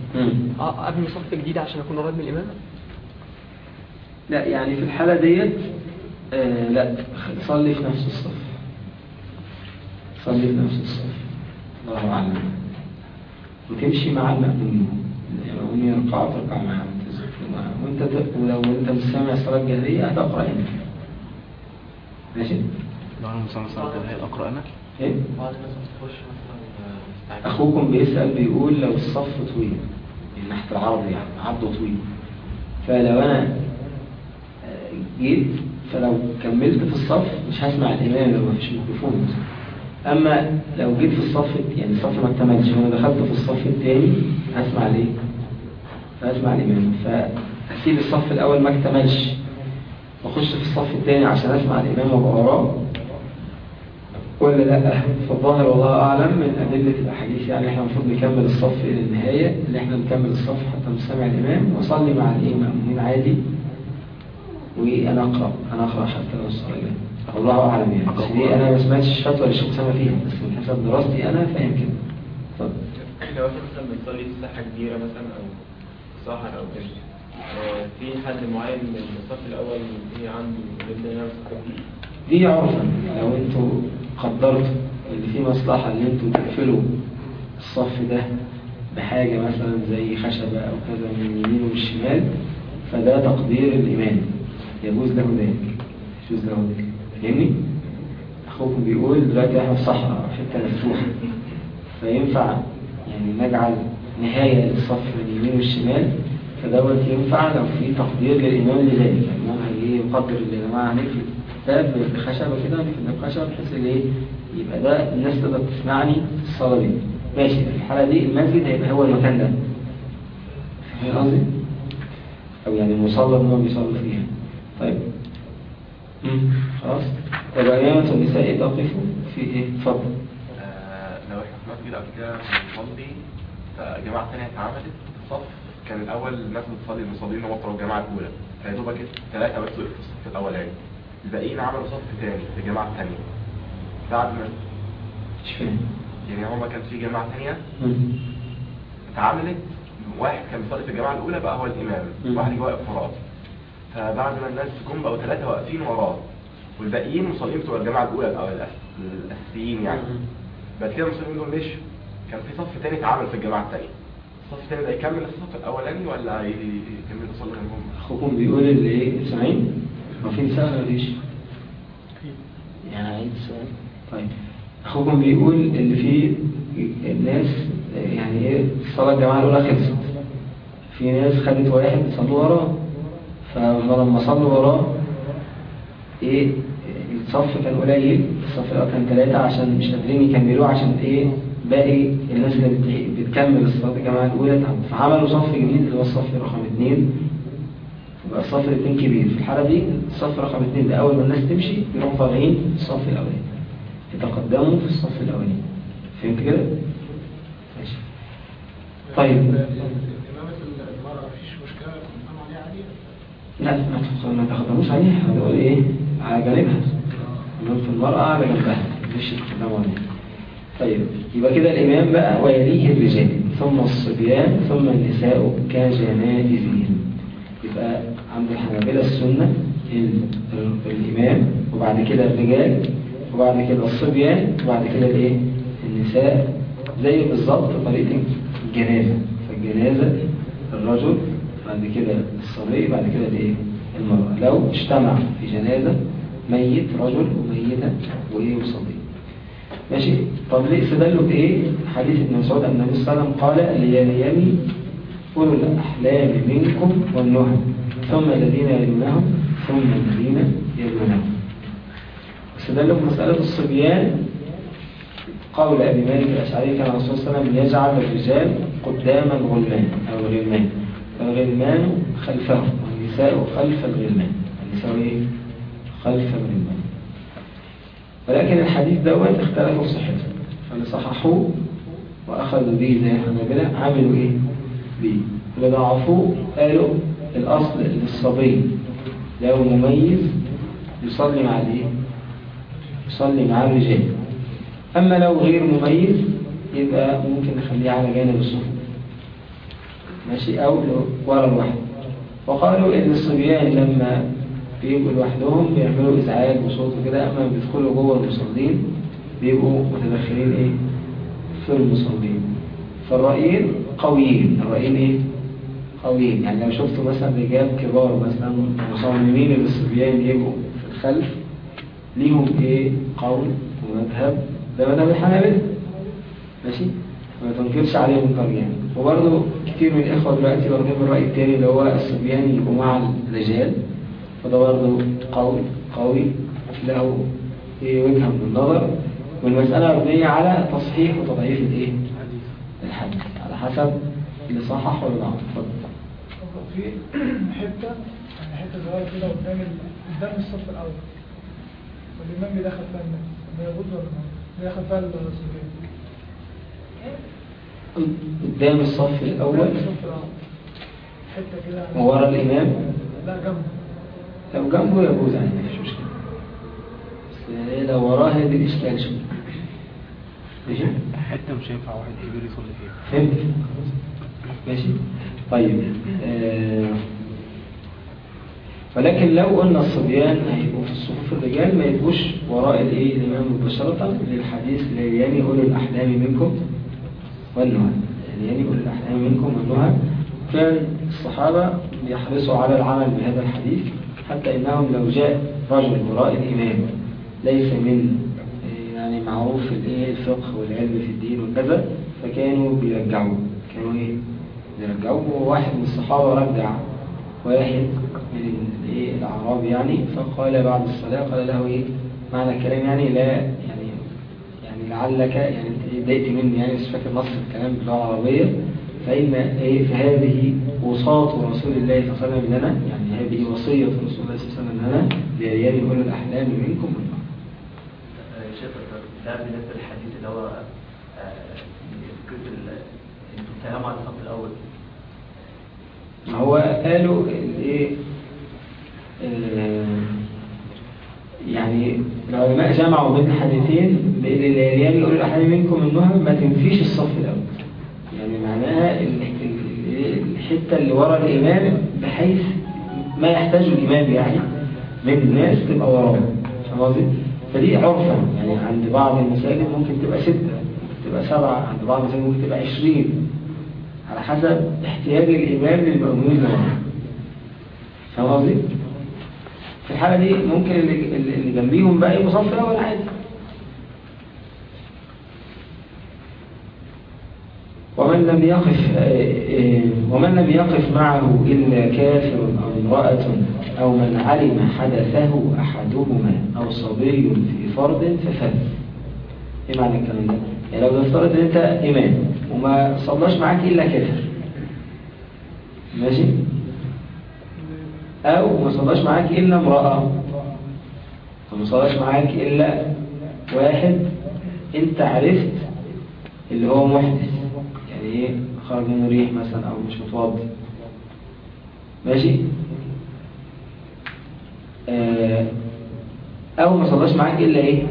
Speaker 7: آه ابني صف جديد عشان أكون قريب من الإمام؟
Speaker 1: لا يعني في الحالة ديت آه لا. صلي في نفس الصف. صلي في نفس الصف. الله أعلم. وتمشي مع المأمومين المأمومين يركعوا تركع معاهم وأنت ت... ولو أنت مش سامع صلاة جهرية هتقرأ انت ماشي؟
Speaker 2: لو أنا مسامع صلاة الهي اقرا أنا
Speaker 1: إيه؟
Speaker 5: بعض الناس بتخش مثلا آه،.
Speaker 1: أخوكم بيسأل بيقول لو الصف طويل من ناحية العرض يعني عرضه طويل فلو أنا آه، جيت فلو كملت في الصف مش هسمع الإمام لو مفيش ميكروفون أما لو جيت في الصف يعني الصف ما اكتملش وأنا دخلت في الصف التاني هسمع ليه؟ هسمع الإمام فأسيب الصف الأول ما اكتملش وأخش في الصف التاني عشان أسمع الإمام وأبقى وراه ولا لا؟ فالظاهر والله أعلم من أدلة الأحاديث يعني إحنا المفروض نكمل الصف إلى النهاية اللي إحنا نكمل الصف حتى نستمع الإمام وأصلي مع الإمام عادي. وأنا أقرأ أنا أقرأ حتى لو الصلاة. الله أعلم يعني. بس دي أنا ما سمعتش فتوى للشيخ أسامة فيها بس من حسب دراستي أنا فاهم كده اتفضل
Speaker 8: إحنا واحد مثلا بنصلي في ساحة كبيرة مثلا أو صحراء أو كده. آه، في حد معين من الصف الأول في عنده يبدأ يعمل
Speaker 1: دي عرفا. لو أنتوا قدرتوا إن في مصلحة إن أنتوا تقفلوا الصف ده بحاجة مثلا زي خشبة أو كذا من اليمين والشمال فده تقدير الامام يجوز له ذلك. يجوز له ذلك. فاهمني؟ اخوكم بيقول دلوقتي إحنا في صحراء أو حتة مفتوحة فينفع يعني نجعل نهاية للصف من اليمين والشمال؟ فدوت ينفع لو في تقدير للإمام لذلك. الإمام هيجي يقدر اللي يا جماعة هنقفل ده بخشبة كده نقفل بخشبة بحيث اللي إيه؟ يبقى ده الناس تقدر تسمعني في الصلاة دي. ماشي في الحالة دي المسجد هيبقى هو المكان ده فاهم قصدي؟ أو يعني المصلى اللي هم بيصلوا فيها. طيب. مم. خلاص. أيام النساء تقفوا في إيه؟ اتفضل.
Speaker 9: آه، لو إحنا في مسجد قبل كده بنصلي فجماعة تانية اتعملت صف كان الأول الناس بتصلي المصلين هم بتوع الجماعة الأولى. فيا دوبك ثلاثة بس وقفوا في الصف الأولاني. الباقيين عملوا صف تاني في الجماعة التانية بعد ما
Speaker 1: مش فاهم
Speaker 9: يعني هما كان في جماعة تانية. اتعملت. واحد كان بيصلي في الجماعة الأولى بقى هو الإمام. واحد واقف وراه فبعد ما الناس جم بقوا ثلاثة واقفين وراه. والباقيين مصلين بتوع الجماعة الأولى أو الأس- الأساسيين يعني. بعد كده المسلمين دول مشوا كان في صف تاني اتعمل في الجماعة التانية. الصف التاني ده يكمل الصف الأولاني ولا يكمل يصلي جنبهم؟
Speaker 1: أخوكم بيقول اللي إيه؟ سامعين؟ في نساء ولا مفيش؟ يعني عيد السؤال طيب أخوكم بيقول اللي فيه الناس يعني إيه الصلاة الجماعة الأولى خلصت في ناس خدت واحد صلوا وراه فلما صلوا وراه إيه الصف كان قليل الصف الأول كان ثلاثة عشان مش قادرين يكملوه عشان إيه باقي الناس اللي بت- بتكمل الصلاة الجماعة الأولى تعمل. فعملوا صف جديد اللي هو الصف رقم اثنين يبقى الصف الاثنين كبير. في الحالة دي الصف رقم اثنين ده أول ما الناس تمشي يروحوا طالعين الصف الأولاني. يتقدموا في الصف الأولاني. فهمت كده؟ ماشي. طيب. لا ما تخ- ما تقدموش عليها. هنقول إيه؟ على جانبها. الإمام في المرأة على جنبها مش يتقدموا عليها طيب. يبقى كده الإمام بقى ويليه الرجال. ثم الصبيان ثم النساء كجنائزهم يبقى عند الحنابلة السنة ال- ال- الإمام وبعد كده الرجال وبعد كده الصبيان وبعد كده الإيه؟ النساء. زي بالظبط طريقة الجنازة. فالجنازة الرجل بعد كده الصبي بعد كده الإيه؟ المرأة. لو اجتمع في جنازة ميت رجل وميتة وإيه؟ وصبي. ماشي؟ طب ليه؟ استدلوا بإيه؟ حديث ابن مسعود أن النبي صلى الله عليه وسلم قال لياليني أولو الأحلام منكم والنهى ثم الذين يلونهم ثم الذين يلونهم. استدلوا بمسألة الصبيان. قول أبي مالك الأشعري كان الرسول صلى الله عليه وسلم يجعل الرجال قدام الغلمان أو الغلمان والغلمان خلفهم والنساء خلف الغلمان. النساء إيه؟ خلف الغلمان. ولكن الحديث دوت اختلفوا في صحته. فاللي صححوه وأخذوا به زي الحنابلة عملوا إيه؟ به. اللي ضعفوه قالوا الأصل للصبي لو مميز يصلي مع الإيه؟ يصلي مع الرجال. أما لو غير مميز يبقى ممكن نخليه على جانب الصفوف ماشي؟ أو ورا الواحد وقالوا إن الصبيان لما بيبقوا لوحدهم بيعملوا إزعاج وصوت وكده أما بيدخلوا جوه المصلين بيبقوا متدخلين إيه؟ في المصلين. فالرأيين قويين. الرأيين إيه؟ قويين. يعني لو شفتوا مثلا رجال كبار مثلا مصممين ان الصبيان يبقوا في الخلف ليهم إيه؟ قول ومذهب. ده مذهب الحنابلة. ماشي؟ ما تنكرش عليهم طريقا وبرضه كتير من الإخوة دلوقتي واخدين بالرأي التاني اللي هو الصبيان يبقوا مع الرجال. فده برضه قول قوي له إيه؟ وجهة من النظر. والمسألة مبنية على تصحيح وتضعيف الإيه؟ الحديث. على حسب اللي صحح ولا اتفضل
Speaker 4: في حتة يعني حتة صغيرة كده قدام قدام الصف الأول. والإمام بيدخل فيها الناس. ده يغض ولا ما؟ بيدخل فيها الصبيان
Speaker 1: قدام الصف الأول؟
Speaker 4: قدام الصف الأول. حتة كده.
Speaker 1: وورا الإمام
Speaker 4: لا جنبه.
Speaker 1: لو جنبه يجوز يعني مفيش مشكلة. بس لو وراه هي دي الإشكال شوية. ماشي؟
Speaker 2: حتة مش هينفع واحد كبير يصلي فيها.
Speaker 1: فهمت. ماشي. طيب آه. ولكن لو قلنا الصبيان هيبقوا في الصفوف الرجال ما يبقوش وراء الإيه؟ الإمام مباشرة للحديث لا يعني اولو الأحلام منكم والنهى. يعني اولو الأحلام منكم والنهى. كان الصحابة بيحرصوا على العمل بهذا الحديث حتى إنهم لو جاء رجل وراء الإمام ليس من آه، يعني معروف الإيه؟ الفقه والعلم في الدين وكذا فكانوا بيرجعوه. كانوا إيه؟ بيرجعوه وواحد من الصحابة رجع واحد من الأعراب يعني. فقال بعد الصلاة قال له إيه؟ معنى الكلام يعني لا يعني يعني لعلك يعني اتضايقت مني يعني مش فاكر نص الكلام باللغة العربية. فإن إيه فهذه وصاة رسول الله صلى الله عليه وسلم لنا يعني هذه وصية رسول الله صلى الله عليه وسلم لنا لرجال أولي الأحلام منكم.
Speaker 5: آه، شيخ ده بالنسبة للحديث اللي هو فكرة ال- أنتوا بتتكلموا عن الصف الأول.
Speaker 1: هو قالوا الايه آه، يعني العلماء جمعوا بين الحديثين بين الليالي يقولوا الأحلام منكم النهى ما تنفيش الصف الأول. يعني معناها ال- ال- الحتة اللي ورا الإمام بحيث ما يحتاج الإمام يعني من الناس تبقى وراه فاهم قصدي؟ فدي عرفا يعني عند بعض المساجد ممكن تبقى ممكن تبقى سبعة عند بعض المساجد ممكن تبقى عشرين. على حسب احتياج الإمام للمأمومين فاهم قصدي؟ في الحالة دي ممكن اللي, جنبيهم بقى يبقوا صف أول عادي ومن لم يقف آه، آه، ومن لم يقف معه إلا كافر أو امرأة أو من علم حدثه أحدهما أو صبي في فرض ففز إيه معنى الكلام ده؟ يعني لو نفترض إن أنت إمام وما صلاش معاك إلا كافر. ماشي؟ أو ما صلاش معاك إلا امرأة. وما صلاش معاك إلا واحد. أنت عرفت اللي هو محدث. يعني إيه؟ خرج منه ريح مثلا أو مش متوضي. ماشي؟ آه، أو ما صلاش معاك إلا إيه؟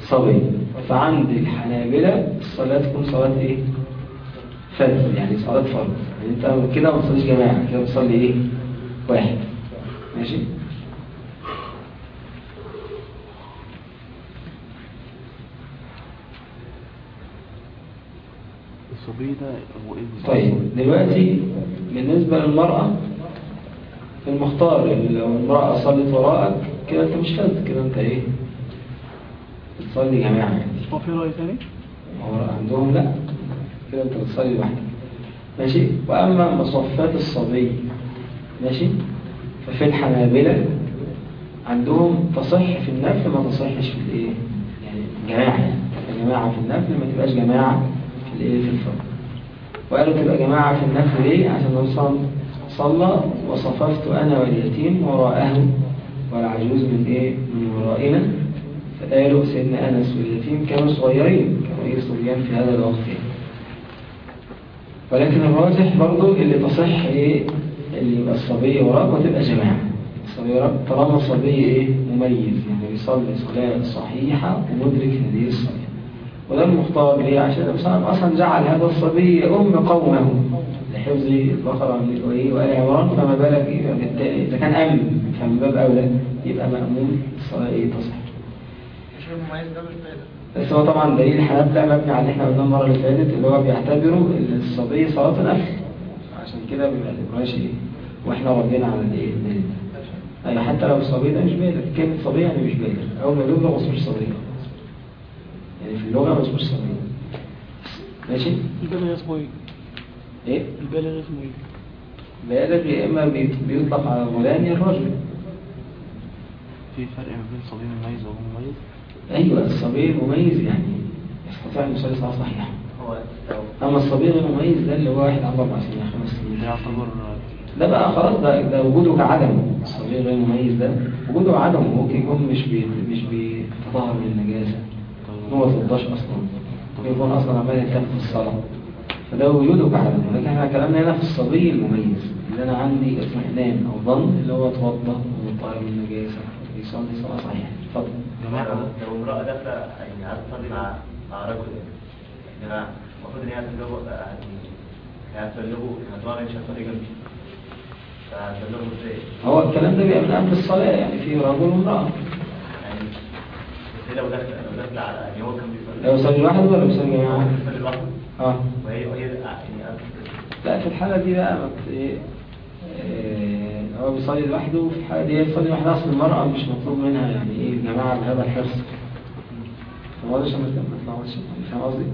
Speaker 1: صبي. فعند الحنابلة الصلاة تكون صلاة إيه؟ فرد يعني صلاة فرد يعني أنت كده ما تصليش جماعة كده بتصلي إيه؟ واحد. ماشي؟
Speaker 2: الصبي ده هو إيه؟
Speaker 1: طيب دلوقتي بالنسبة للمرأة المختار لو المرأة صلت وراءك كده انت مش فاز كده انت إيه؟ بتصلي جماعة يعني.
Speaker 3: هو في رأي تاني؟
Speaker 1: هو عندهم لا. كده انت بتصلي لوحدك ماشي؟ وأما مصفات الصبي ماشي؟ ففي الحنابلة عندهم تصح في النفل ما تصحش في الإيه؟ يعني جماعة يعني. جماعة في النفل ما تبقاش جماعة في الإيه؟ في الفرد. وقالوا تبقى جماعة في النفل ليه؟ عشان نوصل صلى وصففت أنا واليتيم وراءه والعجوز من إيه؟ من ورائنا. فقالوا سيدنا أنس واليتيم كانوا صغيرين كانوا إيه؟ صبيان في هذا الوقت يعني. ولكن الراجح برضو اللي تصح إيه؟ اللي يبقى الصبي وراك وتبقى جماعة. الصبي وراك طالما الصبي إيه؟ مميز. يعني بيصلي صلاة صحيحة ومدرك هذه الصلاة. وده المختار ليه؟ عشان وسلم أصلا جعل هذا الصبي ام قومه لحفظ البقرة وآل عمران. فما بالك إيه؟ بالتالي إذا كان أمن فمن باب أولى يبقى مأمون الصلاة إيه؟ تصح.
Speaker 4: مش المميز ده مش
Speaker 1: بس هو طبعا دليل الحنابلة ده مبني على اللي إحنا قلناه المرة اللي فاتت اللي هو بيعتبروا الصبي صلاة نفل عشان كده بيبقى الإبراج إيه؟ وإحنا ردينا على الدليل أي حتى لو الصبي ده مش بالغ. كلمة صبي يعني مش بالغ. أول ما يبلغ بس مش صبي. يعني في اللغة بس مش صبي. ماشي؟
Speaker 3: البالغ اسمه إيه؟
Speaker 1: إيه؟
Speaker 3: البالغ اسمه إيه؟
Speaker 1: بالغ يا بيت- بيطلق على الغلام يا الرجل.
Speaker 2: في فرق ما بين صبي مميز وغير مميز
Speaker 1: أيوة الصبي المميز يعني. يستطيع أن يصلي صلاة صحيحة. أما الصبي غير المميز ده اللي هو واحد عنده أربع سنين خمس سنين.
Speaker 2: ده يعتبر.
Speaker 1: ده بقى خلاص ده, ده وجوده كعدم الصغير غير المميز ده وجوده عدم. ممكن يكون مش بي مش بيتطهر من النجاسة. هو ما توضاش أصلا. ممكن يكون أصلا عمال يهتم في الصلاة. فده وجوده كعدم لكن إحنا كلامنا هنا في الصبي المميز. اللي أنا عندي اطمئنان أو ظن اللي هو اتوضى ومطهر من النجاسة بيصلي صلاة صحيحة. اتفضل.
Speaker 5: لو امرأة داخلة يعني عايزة تصلي مع مع رجل؟ جماعة المفروض إن هي هتبلغه يعني هتبلغه هتبلغه مش هتصلي جنبي فهتبلغه إزاي؟
Speaker 1: هو الكلام ده بيبقى من قبل الصلاة يعني في رجل وامرأة.
Speaker 5: يعني بس لو داخلة لو داخلة على يعني هو كان بيصلي؟
Speaker 1: لو يصلي لوحده ولا بيصلي جماعة؟
Speaker 5: لوحده؟
Speaker 1: آه.
Speaker 5: وهي وهي يعني
Speaker 1: لا في الحالة دي بقى ما إيه آه، هو بيصلي لوحده وفي الحالة دي هي بتصلي لوحدها أصل المرأة مش مطلوب منها يعني إيه الجماعة بهذا الحرص فما واضح عشان ما تطلعش فاهم قصدي؟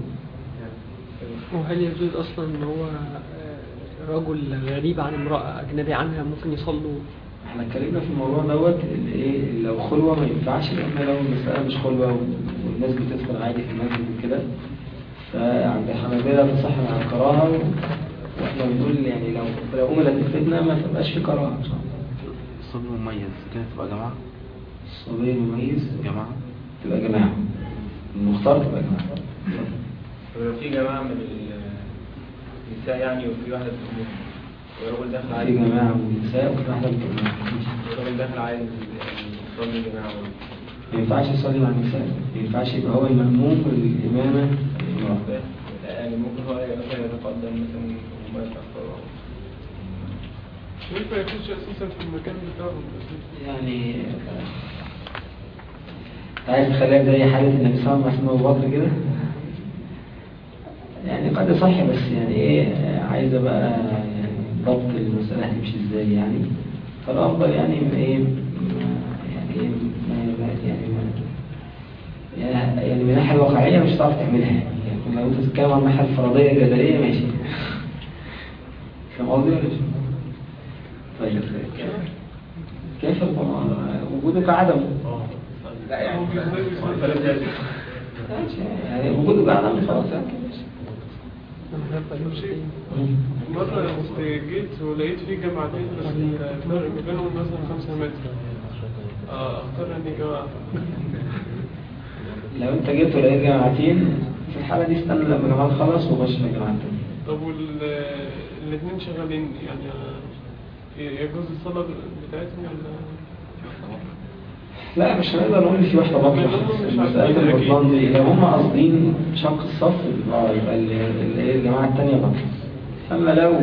Speaker 7: وهل يجوز أصلا إن هو آه، رجل غريب عن امرأة أجنبي عنها ممكن يصلوا
Speaker 1: إحنا اتكلمنا في الموضوع دوت إيه لو خلوة ما ينفعش لأن لو المسألة مش خلوة والناس بتدخل عادي في المسجد وكده فعند الحنابلة تصح مع الكراهة وإحنا بنقول يعني لو لو أملت الفتنة ما تبقاش في كراهة بصراحة.
Speaker 2: الصبي مميز. كده تبقى جماعة؟
Speaker 1: الصبي المميز
Speaker 2: جماعة؟
Speaker 1: تبقى جماعة. المختار تبقى جماعة.
Speaker 8: في جماعة من النساء يعني وفي واحدة بتؤمن والراجل داخل
Speaker 1: في
Speaker 8: عادي.
Speaker 1: جماعة من النساء وفي واحدة من الجماعة
Speaker 8: والراجل داخل عادي يصلي جماعة.
Speaker 1: ما ينفعش يصلي مع النساء. ما ينفعش يبقى هو المأموم والإمامة المرأة.
Speaker 8: يعني ممكن هو مثلا يتقدم مثلا
Speaker 1: يعني عايز تخليها زي حالة النبي صلى الله عليه وسلم كده؟ يعني قد يصح بس يعني إيه عايزة بقى يعني ضبط المسألة هتمشي إزاي يعني؟ فالأفضل يعني إيه يعني ما يعني يعني من الناحية الواقعية مش هتعرف تعملها. يعني لو أنت بتتكلم عن الناحية الفرضية الجدلية ماشي. فاهم قصدي ولا؟ طيب كيف القرآن؟ وجوده كعدمه
Speaker 8: لا يعني
Speaker 1: وجوده كعدمه خلاص
Speaker 6: مرة جيت ولقيت في جامعتين بس الفرق بينهم مثلا خمسة متر اختار اني جامعة
Speaker 1: لو انت جيت ولقيت جماعتين في الحالة دي استنى لما جماعة تخلص وخش في تانية
Speaker 6: طب والاثنين شغالين يعني آه، يجوز الصلاة بتاعتهم ولا؟
Speaker 1: لا مش هنقدر نقول في واحدة بطلة مسألة البطلان دي لو هم قاصدين شق الصف آه يبقى ال- ال- الجماعة التانية بطلة أما لو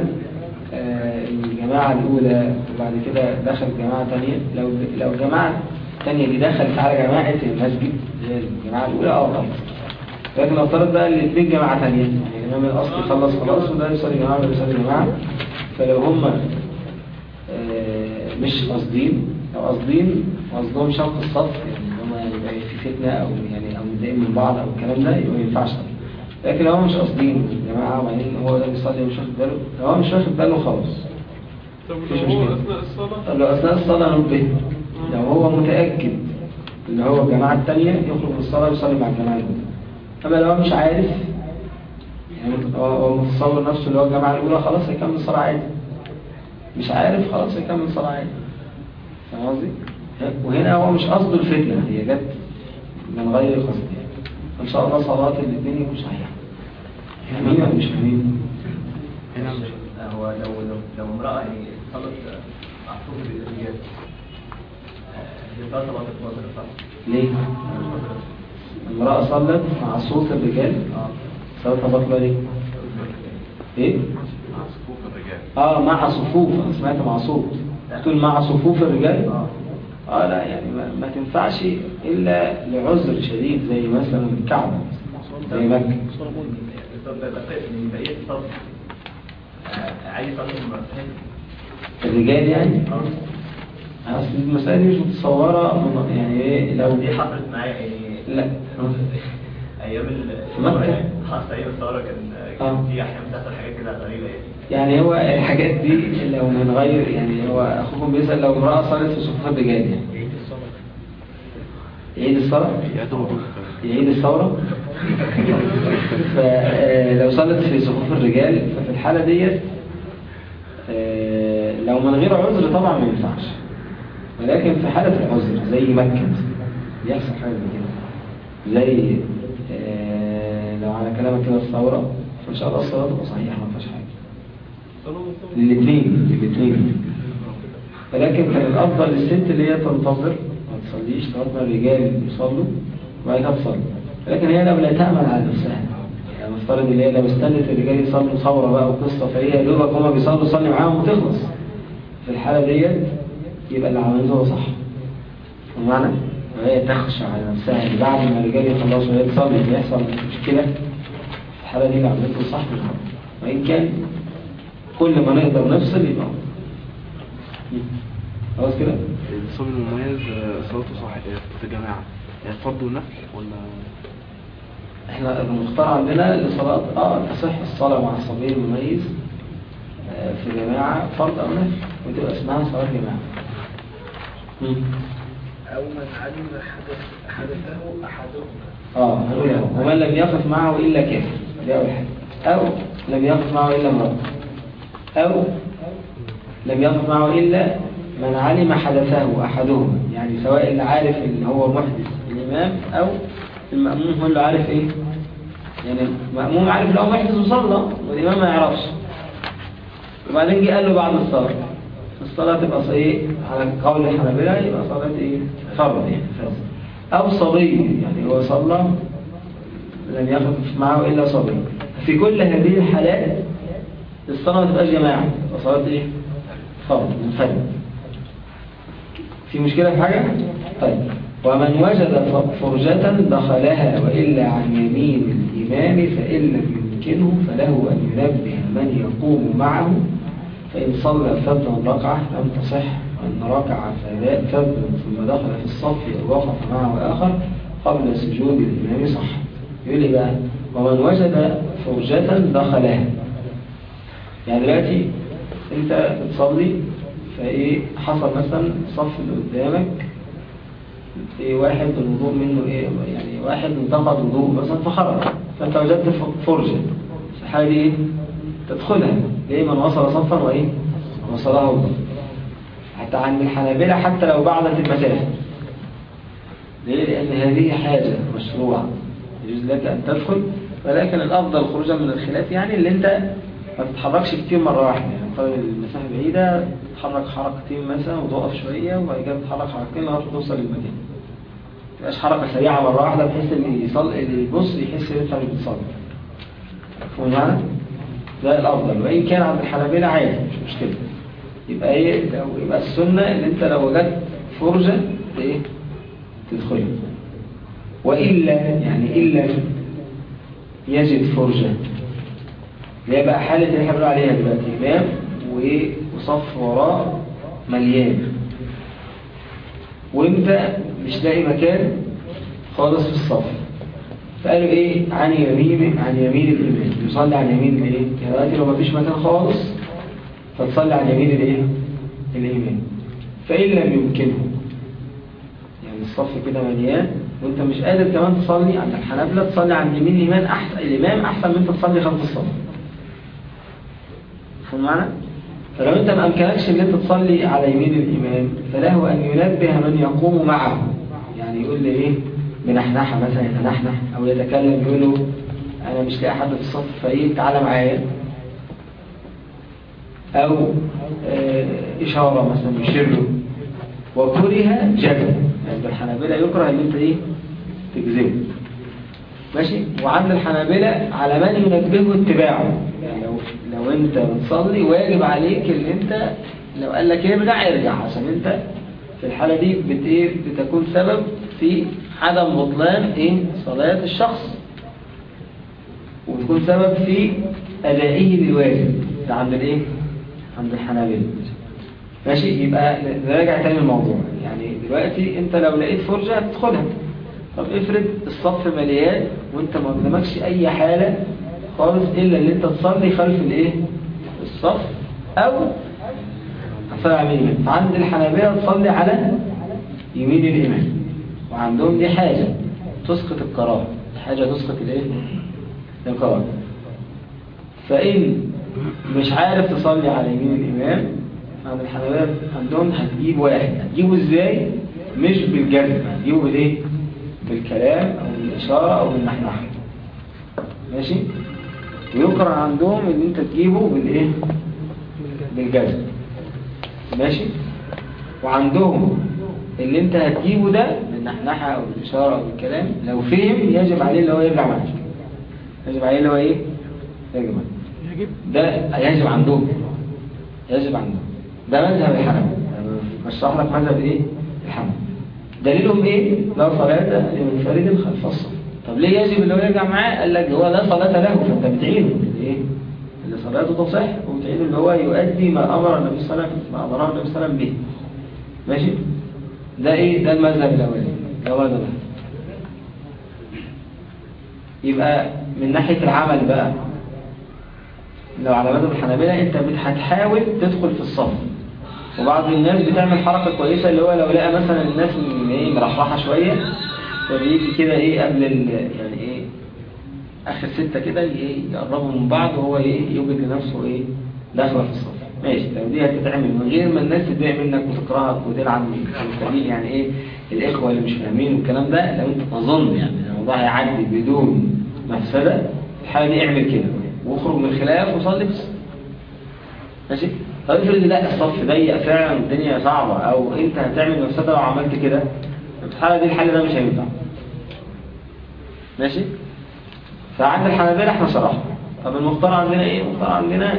Speaker 1: آه، الجماعة الأولى وبعد كده دخل جماعة تانية لو لو الجماعة التانية دي دخلت على جماعة المسجد اللي هي الجماعة الأولى آه غلط لكن لو افترض بقى الاثنين جماعة تانية يعني الإمام الأصلي خلص خلاص وده يصلي جماعة وده يصلي جماعة فلو هم آه، مش قاصدين لو قاصدين قصدهم شق الصف يعني هم يبقى في فتنة أو يعني أو متضايقين من بعض أو الكلام ده يبقى ما ينفعش. لكن لو هم مش قاصدين جماعة وبعدين هو ده بيصلي ومش واخد باله لو هو مش واخد باله خلاص.
Speaker 6: طب لو هو. أثناء الصلاة؟
Speaker 1: طب لو أثناء الصلاة نبه لو هو متأكد إن هو الجماعة التانية يخرج من الصلاة ويصلي مع الجماعة الأولى أما لو هو مش عارف يعني هو متصور نفسه اللي هو الجماعة الأولى خلاص هيكمل الصلاة عادي مش عارف خلاص هيكمل الصلاة عادي فاهم قصدي؟ وهنا هو مش قصده الفتنة هي جت من غير قصد يعني إن شاء الله صلاة الاثنين يكون صحيحة فاهمين ولا مش فاهمين؟
Speaker 2: هنا
Speaker 5: هو لو لو لو امرأة يعني صلت مع صوت الرجال دي صلاة صلاة الفجر صح؟
Speaker 1: ليه؟ امرأة صلت مع صوت الرجال؟ صلاتها بطلة ليه؟ إيه؟
Speaker 9: مع صفوف الرجال.
Speaker 1: آه مع صفوف. أنا سمعت مع صوت. تقول مع صفوف الرجال؟ آه. لا يعني ما, ما تنفعش إلا لعذر شديد زي مثلا الكعبة زي مكة.
Speaker 5: آه،
Speaker 1: الرجال يعني؟
Speaker 5: آه.
Speaker 1: أصل المسألة دي مش متصورة يعني إيه لو
Speaker 5: دي حصلت معايا يعني
Speaker 1: لا.
Speaker 5: أيام ال-
Speaker 1: في مكة؟
Speaker 5: يعني؟ حصل أيام الثورة كان
Speaker 1: آه.
Speaker 5: في أحيانا بتحصل حاجات كده غريبة يعني.
Speaker 1: يعني هو الحاجات دي لو هنغير يعني هو أخوكم بيسأل لو امرأة صلت في صفوف الرجال يعني. يعيد الصلاة.
Speaker 2: يعيد
Speaker 1: الثورة؟ فلو صلت في صفوف الرجال ففي الحالة ديت آه، لو من غير عذر طبعا ما ينفعش. ولكن في حالة العذر زي مكة بيحصل حاجة زي كده. زي آه، لو على كلامك كده الثورة فإن شاء الله الصلاة تبقى صحيحة ما فيهاش حاجة. الاثنين الاثنين. ولكن كان الأفضل للست اللي هي تنتظر ما تصليش ما الرجال يصلوا وبعد كده تصلي. لكن هي لو لا تأمن على نفسها. يعني نفترض اللي هي لو استنت الرجال يصلوا ثورة بقى وقصة فهي دوبك هما بيصلوا تصلي معاهم وتخلص. في الحالة ديت يبقى اللي عملته هو صح. بمعنى وهي تخشى على نفسها. ان بعد ما الرجال يخلصوا وهي تصلي بيحصل مشكلة في الحالة دي اللي عملته صح وإن كان كل ما نقدر نفصل يبقى خلاص كده؟
Speaker 2: الصوم المميز آه، صلاته صح آه، في جماعة يعني فرض ونفل ولا؟
Speaker 1: إحنا المختار عندنا لصلاة آه تصح الصلاة مع الصبي المميز آه، في جماعة فرض أو نفل وتبقى اسمها صلاة جماعة.
Speaker 4: أو من علم حدث حدثه أحدهما.
Speaker 1: آه اهو ومن لم يقف معه إلا كافر. دي اول حاجة أو لم يقف معه إلا امرأة أو لم يقف معه إلا من علم حدثه أحدهما. يعني سواء اللي عارف اللي هو محدث الإمام أو المأموم. هو اللي عارف إيه؟ يعني المأموم عارف هو محدث وصلى والإمام ما يعرفش. وبعدين جه قال له بعد الصلاة. الصلاة تبقى صحيح على قول الحنابلة يبقى صلاة إيه؟ فرض يعني فرض. أو صبي يعني هو صلى لم يقف معه إلا صبي. في كل هذه الحالات الصلاة ما تبقاش جماعة تبقى صلاة إيه؟ فرض منفرد. في مشكلة في حاجة؟ طيب. ومن وجد فرجة دخلها وإلا عن يمين الإمام فإن لم يمكنه فله أن ينبه من يقوم معه فإن صلى فضلا ركعة لم تصح وإن ركع فضلا ثم دخل في الصف أو وقف معه آخر قبل سجود الإمام صح. يقول لي بقى ومن وجد فرجة دخلها يعني دلوقتي أنت بتصلي فإيه حصل مثلا الصف اللي قدامك إيه واحد الوضوء منه إيه يعني واحد انتقد وضوء مثلا فخرج. فأنت وجدت فرجة. في دي إيه؟ تدخلها ليه؟ من وصل صفا وإيه؟ وصلها وضوء حتى عند الحنابلة حتى لو بعدت المسافة ليه؟ لأن هذه حاجة مشروعة. يجوز لك أن تدخل ولكن الأفضل خروجا من الخلاف يعني اللي أنت ما تتحركش كتير مرة واحدة. يعني طيب المسافة بعيدة تتحرك حركتين مثلا وتقف شوية وبعد كده تتحرك حركتين لغاية توصل للمكان. تبقاش حركة سريعة مرة واحدة بحيث اللي يصلي اللي يبص يحس إن أنت مش بتصلي مفهوم يعني؟ ده الأفضل. وإن كان عند الحنابلة عادي مش مشكلة. يبقى إيه؟ يبقى السنة إن أنت لو وجدت فرجة إيه؟ تدخلها وإلا يعني إلا يجد فرجة. اللي هي بقى حالة اللي إحنا بنقول عليها دلوقتي و- وصف وراه مليان. وانت مش لاقي مكان خالص في الصف. فقالوا إيه؟ عن يمين عن يمين الامام يصلي عن يمين الايه دلوقتي لو مفيش مكان خالص فتصلي عن يمين الايه الامام فإن لم يمكنه. يعني الصف كده مليان وأنت مش قادر كمان تصلي عند الحنابلة تصلي عن يمين الإمام أحسن الإمام أحسن من انت تصلي خلف الصف. فهم معنا فلو أنت ما أمكنكش إن أنت تصلي على يمين الإمام فله أن ينبه من يقوم معه. يعني يقول لي إيه بنحنحة مثلا يتنحنح أو يتكلم يقول له أنا مش لاقي حد في الصف فايه تعالى معايا. أو آه، إشارة مثلا يشير له وكره جدا عند الحنابلة يكره إن أنت إيه؟ تجذبه. ماشي؟ وعند الحنابلة على من ينبهه اتباعه. يعني لو لو أنت بتصلي واجب عليك إن أنت لو قال لك ارجع ارجع عشان أنت في الحالة دي بت إيه؟ بتكون سبب في عدم بطلان إيه؟ صلاة الشخص. وبتكون سبب في أدائه للواجب ده عند الإيه؟ عند الحنابلة. ماشي؟ يبقى نراجع تاني الموضوع. يعني دلوقتي أنت لو لقيت فرجة هتدخلها طب افرض الصف مليان وأنت ما قدامكش أي حالة خالص إلا اللي أنت تصلي خلف الإيه؟ الصف أو تصلي على يمين فعند الحنابلة تصلي على يمين الإمام. وعندهم دي حاجة تسقط الكراهه حاجة تسقط الإيه؟ الكراهه فإن مش عارف تصلي على يمين الإمام عند الحنابلة عندهم هتجيب واحد. هتجيبه إزاي؟ مش بالجزم هتجيبه بالإيه؟ بالكلام أو بالإشارة أو بالنحنحة ماشي؟ ويكره عندهم إن أنت تجيبه بالإيه؟ بالجزم ماشي؟ وعندهم اللي انت هتجيبه ده بالنحنحة أو بالإشارة أو بالكلام لو فهم يجب عليه اللي هو يرجع معاك. يجب عليه اللي هو إيه؟
Speaker 3: يجب
Speaker 1: ده يجب عندهم. يجب عندهم. ده مذهب الحنبل بشرح لك مذهب إيه؟ الحنبل دليلهم إيه؟ لا صلاة لمنفرد خلف الصف طب ليه يجب اللي هو يرجع معاه؟ قال لك هو لا صلاة له. فأنت بتعينه. إيه؟ اللي صلاته تصح وبتعينه اللي هو يؤدي ما أمر النبي صلى الله عليه وسلم ما أمره النبي صلى الله عليه وسلم به. ماشي؟ ده إيه ده المذهب الاولاني هو ده يبقى من ناحية العمل بقى لو على مذهب الحنابلة أنت هتحاول تدخل في الصف. وبعض الناس بتعمل حركة كويسة اللي هو لو لقى مثلا الناس إيه مرحرحة شوية فبيجي كده إيه قبل يعني إيه آخر ستة كده إيه يقربوا من بعض وهو إيه يوجد لنفسه إيه داخله في الصف. ماشي. لو دي هتتعمل من غير ما الناس تتضايق منك وتكرهك وتلعن وتخليك يعني إيه الإخوة اللي مش فاهمين والكلام ده. لو أنت تظن يعني الموضوع هيعدي بدون مفسدة في الحالة دي اعمل كده. واخرج من الخلاف وصلي الصف ماشي؟ طب افرض لا الصف ضيق فعلا الدنيا صعبة. أو أنت هتعمل مفسدة لو عملت كده. في الحالة دي الحل ده مش هينفع. ماشي؟ فعند الحنابلة إحنا شرحنا طب المختار عندنا إيه؟ المختار عندنا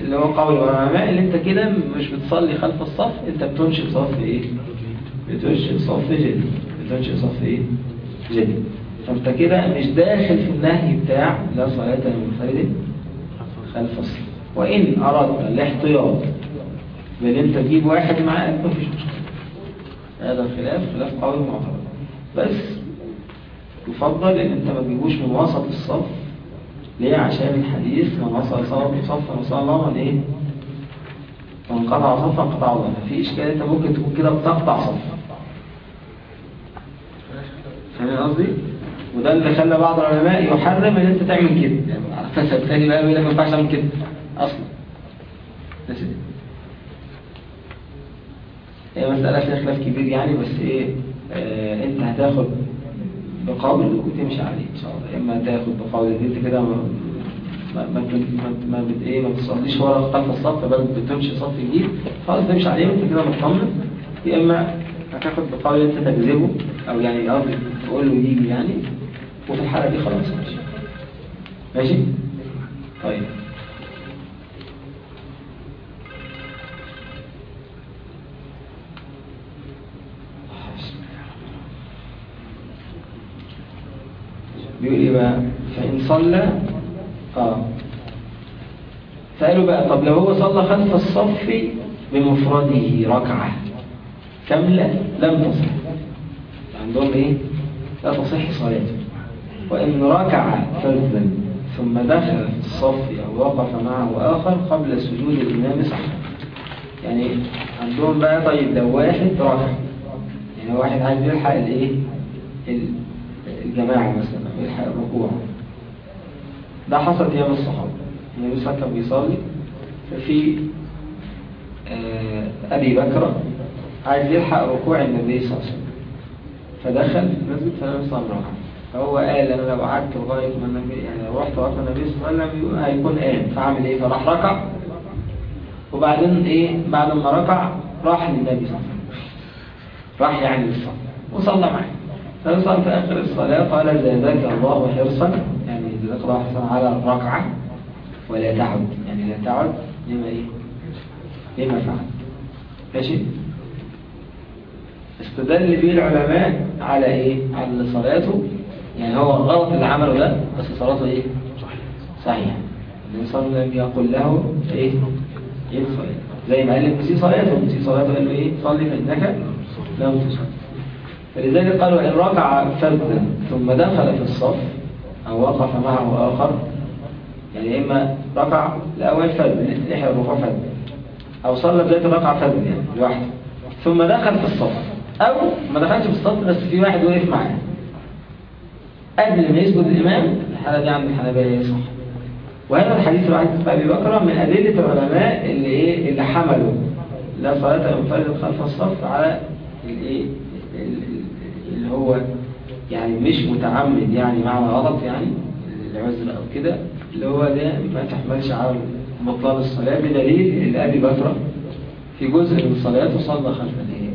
Speaker 1: اللي هو قول العلماء اللي أنت كده مش بتصلي خلف الصف؟ أنت بتنشئ صف إيه؟ بتنشئ صف جديد بتنشئ صف إيه؟ جديد فأنت كده مش داخل في النهي بتاع لا صلاة لمنفرد خلف الصف. وإن أردت الاحتياط بأن أنت تجيب واحد معاك مفيش مشكلة. هذا الخلاف خلاف قوي معتبر بس يفضل إن أنت ما تجيبوش من وسط الصف ليه؟ عشان الحديث من وسط صف صف وصل الله إيه من قطع صفا قطع الله في اشكال انت ممكن تكون كده بتقطع صف. فاهم قصدي؟ وده اللي خلى بعض العلماء يحرم إن أنت تعمل كده. يعني على بقى بيقول لك ما ينفعش تعمل كده. أصلا. ماشي هي مسألة فيها خلاف كبير يعني بس إيه آه أنت هتاخد بقول وتمشي عليه إن شاء الله. إما تاخد ان انت كده ما ما ما ما, بت إيه ما بتصليش ورا خلف الصف بل بتمشي صف جديد خلاص تمشي عليه وأنت كده مطمن. يا إما هتاخد بقول أنت تجذبه أو يعني قصدي تقول له يجي يعني وفي الحالة دي خلاص ماشي. ماشي؟ طيب. بيقول إيه بقى؟ فإن صلى آه. سألوا بقى طب لو هو صلى خلف الصف بمفرده ركعة كاملة لم تصح. عندهم إيه؟ لا تصح صلاته وإن ركع فذا ثم دخل في الصف أو وقف معه آخر قبل سجود الإمام صح. يعني عندهم بقى طيب لو واحد ركع يعني واحد عايز يلحق الإيه؟ ال- الجماعة مثلا. الركوع. ده حصل أيام الصحابة. النبي صلى الله عليه وسلم كان بيصلي ففي آه، أبي بكر عايز يلحق ركوع النبي صلى الله عليه وسلم. فدخل المسجد فلم يصلي ركعة فهو قال أنا لو قعدت لغاية ما النبي يعني لو رحت وقت النبي صلى الله عليه وسلم هيكون قام فعمل إيه؟ فراح ركع. وبعدين إيه؟ بعد ما ركع راح للنبي صلى الله عليه وسلم. راح يعني للصلاة. وصلى معاه. فيصل في آخر الصلاة قال زادك الله حرصا يعني زادك الله حرصا على الركعة. ولا تعد. يعني لا تعد. لما إيه؟ لما فعل. ماشي؟ استدل به العلماء على إيه؟ على صلاته يعني هو غلط اللي عمله ده بس صلاته إيه؟ صحيح عليه وسلم يقول له إيه؟ إيه؟ صلاته زي ما قال لك مسيء صلاته. مسيء صلاته قال له إيه؟ صلي فإنك لم تصلي. فلذلك قالوا إن ركع فردا ثم دخل في الصف أو وقف معه آخر يعني إما ركع الأول فرد احدى الركوع فرد أو صلى بداية الركعة فرد يعني لوحده ثم دخل في الصف أو ما دخلش في الصف بس في واحد وقف معاه. قبل ما يسجد الإمام الحاله دي عند الحنابلة يصح وهذا الحديث الواحد أبي بكر من أدلة العلماء اللي إيه؟ اللي حملوا لا صلاة منفرد خلف الصف على اللي هو يعني مش متعمد يعني معنى غلط يعني العذر أو كده اللي هو ده ما تحملش على بطلان الصلاة بدليل إن أبي بكر في جزء من صلاته صلى خلف الايه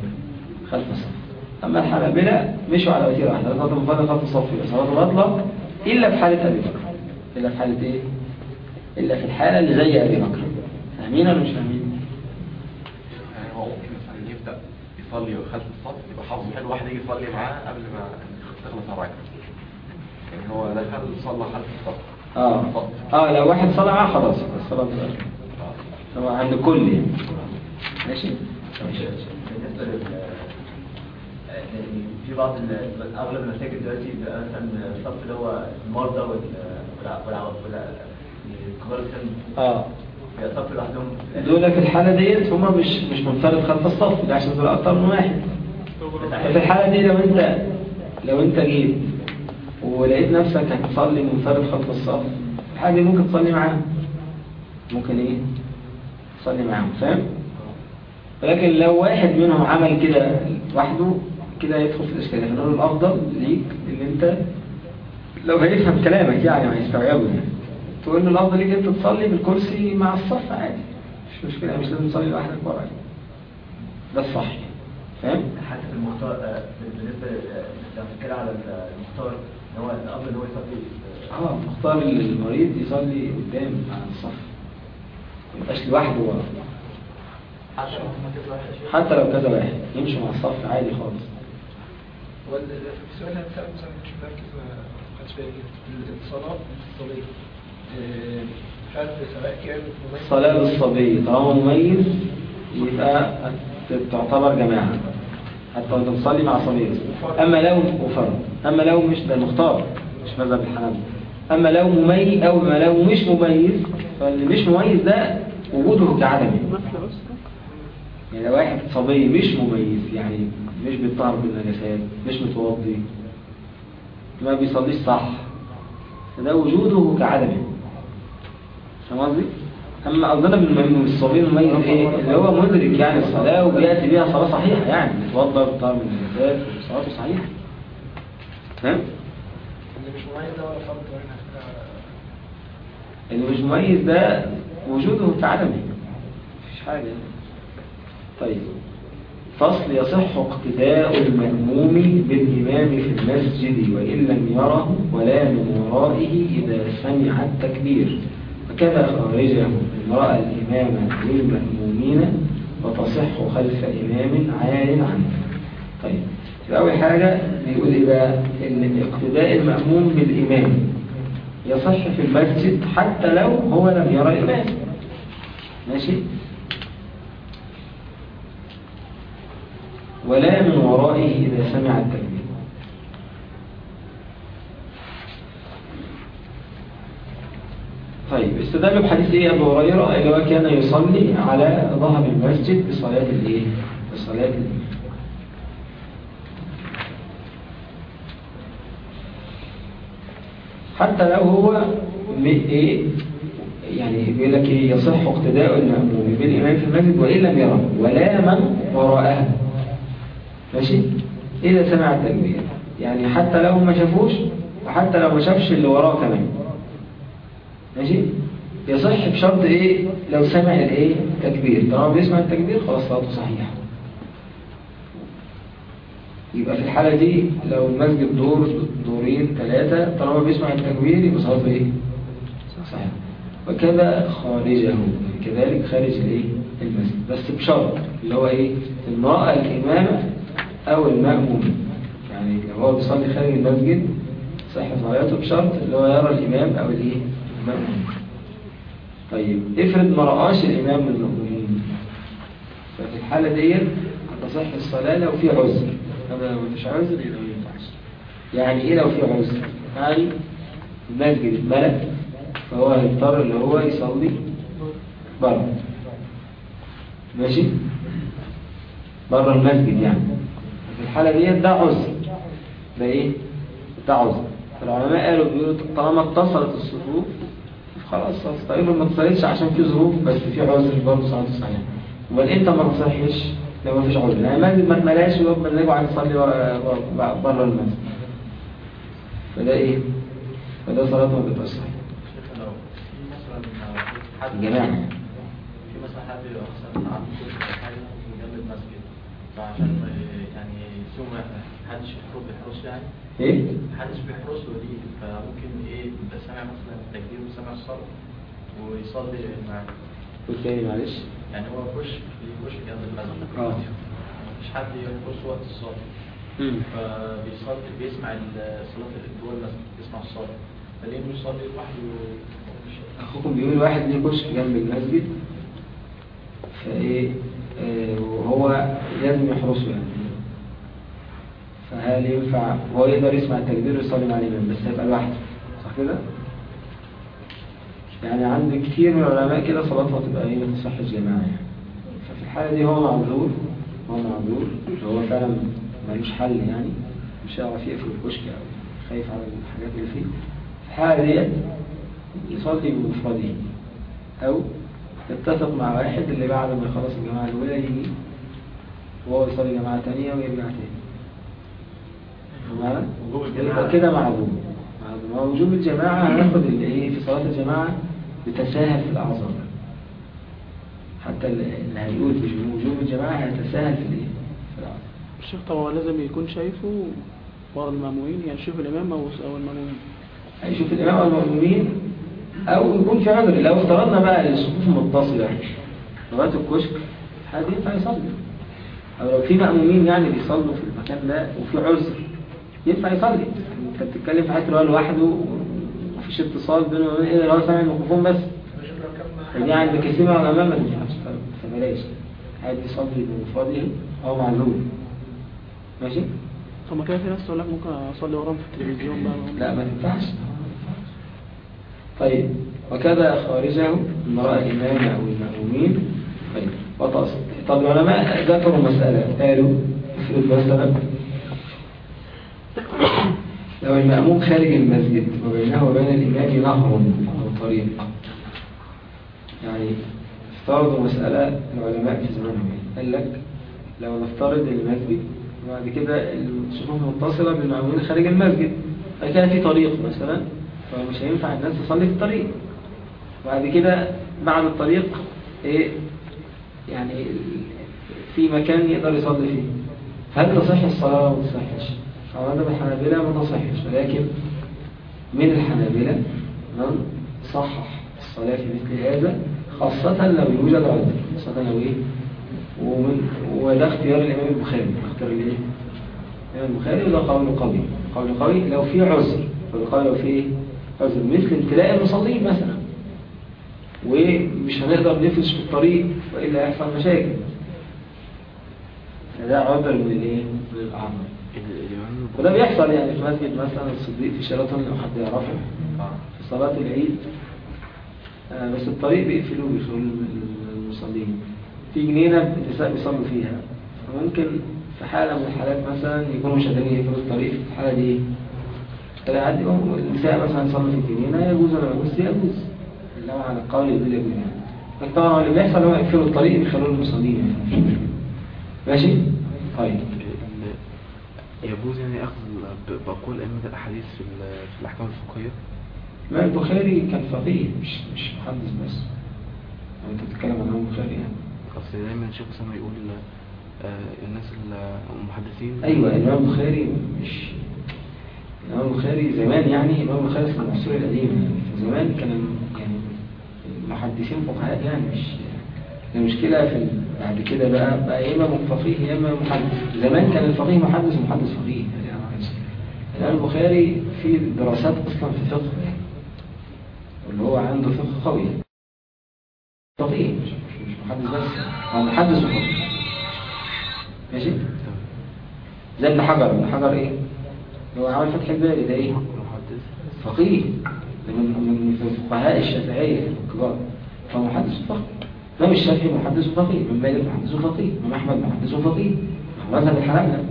Speaker 1: خلف الصف أما الحنابلة مشوا على وتيرة واحدة صلاة منفرد خلف الصف صلاته باطله إلا في حالة أبي بكر. إلا في حالة إيه؟ إلا في الحالة اللي زي أبي بكر. فاهمين ولا مش فاهمين
Speaker 9: يعني هو ممكن مثلا يبدأ يصلي خلف الصف يبقى حافظه حلو واحد يجي يصلي معاه قبل ما تخلص الركعة. يعني هو دخل صلى خلف الصف
Speaker 1: آه. آه لو واحد صلى معاه خلاص الصلاة بتبقى هو عند كل يعني. ماشي؟
Speaker 5: بالنسبة لل يعني في بعض ال- أغلب المساجد دلوقتي بيبقى مثلا الصف اللي هو المرضى وال ولا ولا ولا كبار السن. آه. لوحدهم.
Speaker 1: دول في الحالة ديت هما مش مش منفرد خلف الصف ده عشان دول أكتر من واحد. ففي الحالة دي لو أنت لو أنت جيت ولقيت نفسك هتصلي منفرد خلف الصف الحاجة دي ممكن تصلي معاهم. ممكن إيه؟ تصلي معاهم فاهم؟ ولكن لو واحد منهم عمل كده لوحده كده يدخل في الإشكال. فنقول الأفضل ليك إن أنت لو هيفهم كلامك يعني وهيستوعبه يعني. تقول له الأفضل ليك أنت تصلي بالكرسي مع الصف عادي. مش مشكلة مش لازم تصلي لوحدك ورا ده الصح. فاهم؟
Speaker 5: حتى في المختار آه، بالنسبة لو بنتكلم على المختار ان هو الافضل ان هو يصلي
Speaker 1: آه مختار المريض يصلي قدام مع الصف. ما يبقاش لوحده ورا.
Speaker 4: حتى لو كذا واحد. يا شيخ.
Speaker 1: حتى لو كذا واحد. يمشي مع الصف عادي خالص.
Speaker 4: هو ال- ال- السؤال اللي بتاعي مثلا مش مركز ما خدش بالي ال- الصلاة
Speaker 1: صلاة الصبي. طالما مميز يبقى تعتبر جماعة. حتى لو تصلي مع صبي أما لو وفرد أما لو مش ده مختار. مش مذهب الحنابلة. أما لو مميز أو ما لو مش مميز فاللي مش مميز ده وجوده
Speaker 3: بس
Speaker 1: يعني لو واحد صبي مش مميز يعني مش بيطهر بالنجاسات مش متوضي ما بيصليش صح فده وجوده كعدمه فاهم قصدي؟ أما قصدنا بالم- بالصبي المميز إيه؟ اللي هو مدرك يعني الصلاة وبيأتي بيها صلاة صحيحة يعني بيتوضأ بيطهر من النجاسات وصلاته صحيحة فاهم؟
Speaker 4: اللي مش مميز ده ولا فرد حاجة.
Speaker 1: اللي مش مميز ده وجوده كعدمه مفيش حاجة يعني. طيب فصل يصح اقتداء المأموم بالإمام في المسجد وإن لم يره ولا من ورائه إذا سمع التكبير وكذا خارجه إن رأى الإمام للمأمومين وتصح خلف إمام عال عنه. طيب أول حاجة بيقول إيه بقى؟ إن اقتداء المأموم بالإمام يصح في المسجد حتى لو هو لم يرى الإمام ماشي؟ ولا من ورائه إذا سمع التكبير. طيب استدل بحديث إيه أبو هريرة؟ اللي هو كان يصلي على ظهر المسجد بصلاة الإيه؟ بصلاة. حتى لو هو إيه؟ يعني بيقول لك إيه؟ يصح اقتداء المأموم بالإمام في المسجد وإن لم يره ولا من وراءه. ماشي؟ إذا سمع التكبير. يعني حتى لو ما شافوش وحتى لو ما شافش اللي وراه كمان. ماشي؟ يصح بشرط إيه؟ لو سمع الإيه؟ التكبير. طالما بيسمع التكبير خلاص صلاته صحيحة. يبقى في الحالة دي لو المسجد دور دورين ثلاثة طالما بيسمع التكبير يبقى صلاته إيه؟ صحيح وكذا خارجه. كذلك خارج الإيه؟ المسجد. بس بشرط اللي هو إيه؟ ان راى الامام أو المأموم. يعني لو هو بيصلي خارج المسجد صحة صلاته بشرط اللي هو يرى الإمام أو الإيه؟ طيب افرض ما رآش الإمام من المأمومين ففي الحالة ديت هتصح الصلاة لو في عذر. هذا لو مفيش عذر يبقى ما ينفعش. يعني إيه لو في عذر؟ يعني المسجد اتملأ فهو هيضطر اللي هو يصلي بره. ماشي؟ بره المسجد يعني. في الحالة ديت ده عذر. ده إيه؟ ده عذر. العلماء قالوا بيقولوا طالما اتصلت الصفوف خلاص طيب ما اتصلتش عشان في ظروف بس في عذر برضه صلاة الصلاة. امال انت ما تصحش لو ما فيش عذر. يعني ما اتملاش ويبقى مزاجه عايز يصلي بره المسجد. فده إيه؟ فده صلاته ما بتبقاش صحيحة.
Speaker 10: لو في مثلا حد في مثلا عنده المسجد فعشان ما- يعني سوء ما حدش يحرس بيحرس يعني؟
Speaker 1: إيه؟
Speaker 10: محدش بيحرس له دي فممكن إيه يبقى سامع مثلا التكبير وسامع الصلاة ويصلي معاه
Speaker 1: قول تاني معلش.
Speaker 10: يعني هو يخش يخش جنب المسجد.
Speaker 1: آه.
Speaker 10: مفيش حد يحرس وقت الصلاة.
Speaker 1: مم.
Speaker 10: فبيصلي بيسمع ال- صلاة ال- جوه المسجد بيسمع الصلاة فليه بيصلي لوحده؟
Speaker 1: أخوكم بيقول واحد ليه كشك جنب المسجد؟ فإيه؟ آه، وهو لازم يحرسه يعني. فهل ينفع؟ هو يقدر يسمع التكبير ويصلي مع الإمام بس هيبقى لوحده صح كده؟ يعني عند كتير من العلماء كده صلاتها تبقى إيه؟ ما تصحش جماعة يعني. ففي الحالة دي هو معذور هو معذور هو فعلا ملوش حل يعني مش هيعرف يقفل الكشك أو خايف على الحاجات اللي فيه. في الحالة ديت يصلي بمفرده أو يتفق مع واحد اللي بعد ما يخلص الجماعة الأولى يجي وهو يصلي جماعة تانية ويرجع تاني؟ يبقى كده. ما هو وجوب الجماعة هناخد اللي إيه في صلاة الجماعة بتساهل في الأعذار. حتى اللي هيقول بوجوب الجماعة هيتساهل في الإيه؟ في الأعذار.
Speaker 3: الشيخ طبعا لازم يكون شايفه ورا المأمومين يعني شوف الإمام أو أو المأمومين.
Speaker 1: هيشوف الإمام والمأمومين أو يكون في عذر. لو افترضنا بقى الصفوف متصلة لغاية الكشك حد ينفع يصلي أو لو في مأمومين يعني بيصلوا في المكان ده وفي عذر. ينفع يصلي. أنت بتتكلم في حتة اللي هو لوحده ومفيش اتصال بينه وبين إيه اللي هو سامع الميكروفون بس. فدي عند كثير من العلماء ما تنفعش فبلاش عادي يصلي بمفرده أو معذور ماشي؟
Speaker 3: طب ما كده في ناس تقول لك ممكن أصلي وراهم في التلفزيون بقى.
Speaker 1: لا ما تنفعش. طيب وكذا خارجه من رأى الإمام أو المأمومين. طيب وتصل طب العلماء ذكروا مسألة قالوا افرض مثلا لو المأموم خارج المسجد وبينه وبين الإمام نهر أو طريق. يعني افترضوا مسألة العلماء في زمانهم. قال لك لو نفترض المسجد وبعد كده الصفوف متصلة بالمأمومين خارج المسجد. فكان في طريق مثلا فمش هينفع الناس تصلي في الطريق. وبعد كده بعد الطريق إيه؟ يعني في مكان يقدر يصلي فيه. هل تصح الصلاة ولا ما تصحش؟ مذهب الحنابلة ما تصحش ولكن من الحنابلة من صحح الصلاة في مثل هذا خاصة لو يوجد عذر. خاصة لو إيه؟ ومن وده اختيار الإمام البخاري. اختيار الإيه؟ الإمام البخاري وده قول قوي. قول قوي لو في عذر. فالقول لو في عذر. مثل امتلاء المصلين مثلا. ومش هنقدر نفلس في الطريق وإلا يحصل مشاكل. ده عذر من الإيه؟ من الأعمار وده بيحصل يعني في مسجد مثلا الصديق في شيراتون لو حد يعرفه في صلاة العيد. آه، بس الطريق بيقفلوه بيقفلوا المصلين. في جنينة النساء بيصلوا فيها. فممكن في حالة من الحالات مثلا يكونوا مش قادرين يقفلوا الطريق في الحالة دي؟ فيعدي النساء مثلا يصلوا في الجنينة يجوز ولا ما يجوز؟ يجوز. لو على القول يقول يجوز يعني. طبعا اللي بيحصل هو يقفلوا الطريق بيخلوا المصلين يعني. ماشي؟ طيب.
Speaker 2: يجوز يعني أخذ ب- بقول أئمة الأحاديث في في الأحكام الفقهية؟
Speaker 1: الإمام البخاري كان فقيه مش مش محدث بس. يعني أنت بتتكلم عن البخاري يعني.
Speaker 2: أصل دايما الشيخ أسامة يقول آه، الناس المحدثين.
Speaker 1: أيوه الإمام البخاري مش الإمام البخاري زمان يعني الإمام البخاري في العصور القديم يعني في زمان كان يعني المحدثين فقهاء يعني مش المشكلة في ال- بعد كده بقى بقى يا إما فقيه يا إما محدث زمان كان الفقيه محدث ومحدث فقيه. يعني البخاري في دراسات أصلا في الفقه اللي هو عنده فقه قوي. فقيه مش مش محدث بس. هو محدث وفقيه. ماشي؟ زي ابن حجر. ابن حجر إيه؟ اللي هو عمل فتح الباري ده إيه؟ فقيه. من من الفقهاء الشافعية الكبار. فمحدث وفقيه الإمام الشافعي محدث وفقيه ابن مالك محدث وفقيه الإمام أحمد محدث وفقيه مذهب الحنابلة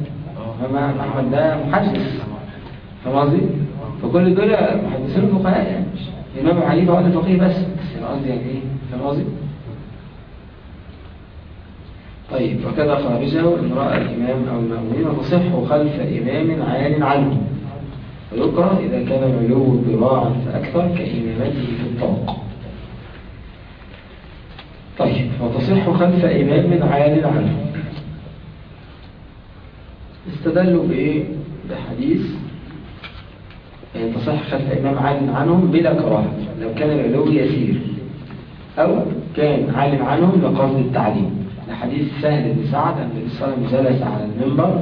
Speaker 1: الإمام أحمد ده محدث. فاهم قصدي؟ فكل دول محدثين فقهاء يعني. الإمام حنيفة هو اللي فقيه بس. بس قصدي يعني إيه؟ فاهم قصدي؟ طيب وكذا خارجه إن رأى الإمام أو المأمومين وتصح خلف إمام عال عنه. ويكره إذا كان العلو ذراعا فأكثر كإمامته في الطوق طيب وتصح خلف إمام عال عنه. استدلوا بإيه؟ بحديث يعني تصح خلف إمام عالم عنهم بلا كراهة لو كان العلو يسير أو كان عالم عنهم بقصد التعليم. لحديث سهل بن سعد أن النبي صلى الله عليه وسلم جلس على المنبر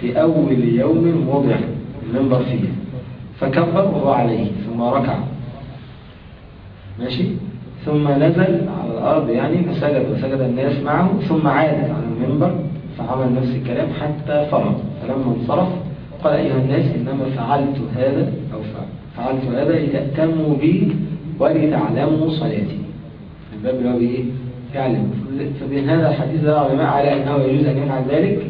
Speaker 1: في أول يوم وضع المنبر فيه فكبر وهو عليه ثم ركع. ماشي؟ ثم نزل الأرض يعني فسجد وسجد الناس معه ثم عاد على المنبر فعمل نفس الكلام حتى فرغ. فلما انصرف قال أيها الناس إنما فعلت هذا أو فعلت هذا لتأتموا بي ولتعلموا صلاتي. من باب اللي هو بإيه؟ يعلم. فبين هذا الحديث ده العلماء على أنه يجوز أن يفعل ذلك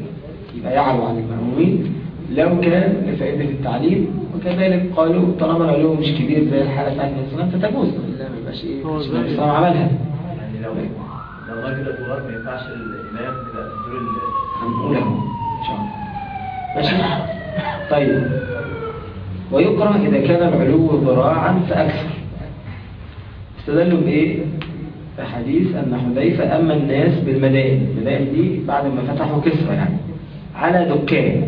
Speaker 1: يبقى يعلو عن المأمومين. لو كان لفائدة التعليم وكذلك قالوا طالما العلوم مش كبير زي الحالة بتاعت النبي صلى الله عليه وسلم فتجوز. إلا ما يبقاش إيه
Speaker 3: هو
Speaker 1: مش
Speaker 3: زي-
Speaker 1: النبي صلى الله عليه وسلم عملها
Speaker 5: يعني لو لو راجل ادوار ما ينفعش الامام يبقى في الدور ال-
Speaker 1: هنقول إن شاء الله. ماشي؟ طيب. ويكره إذا كان العلو ذراعا فأكثر. استدلوا بإيه؟ بحديث أن حذيفة اما الناس بالمدائن المدائن دي بعد ما فتحوا كسرى يعني على دكان.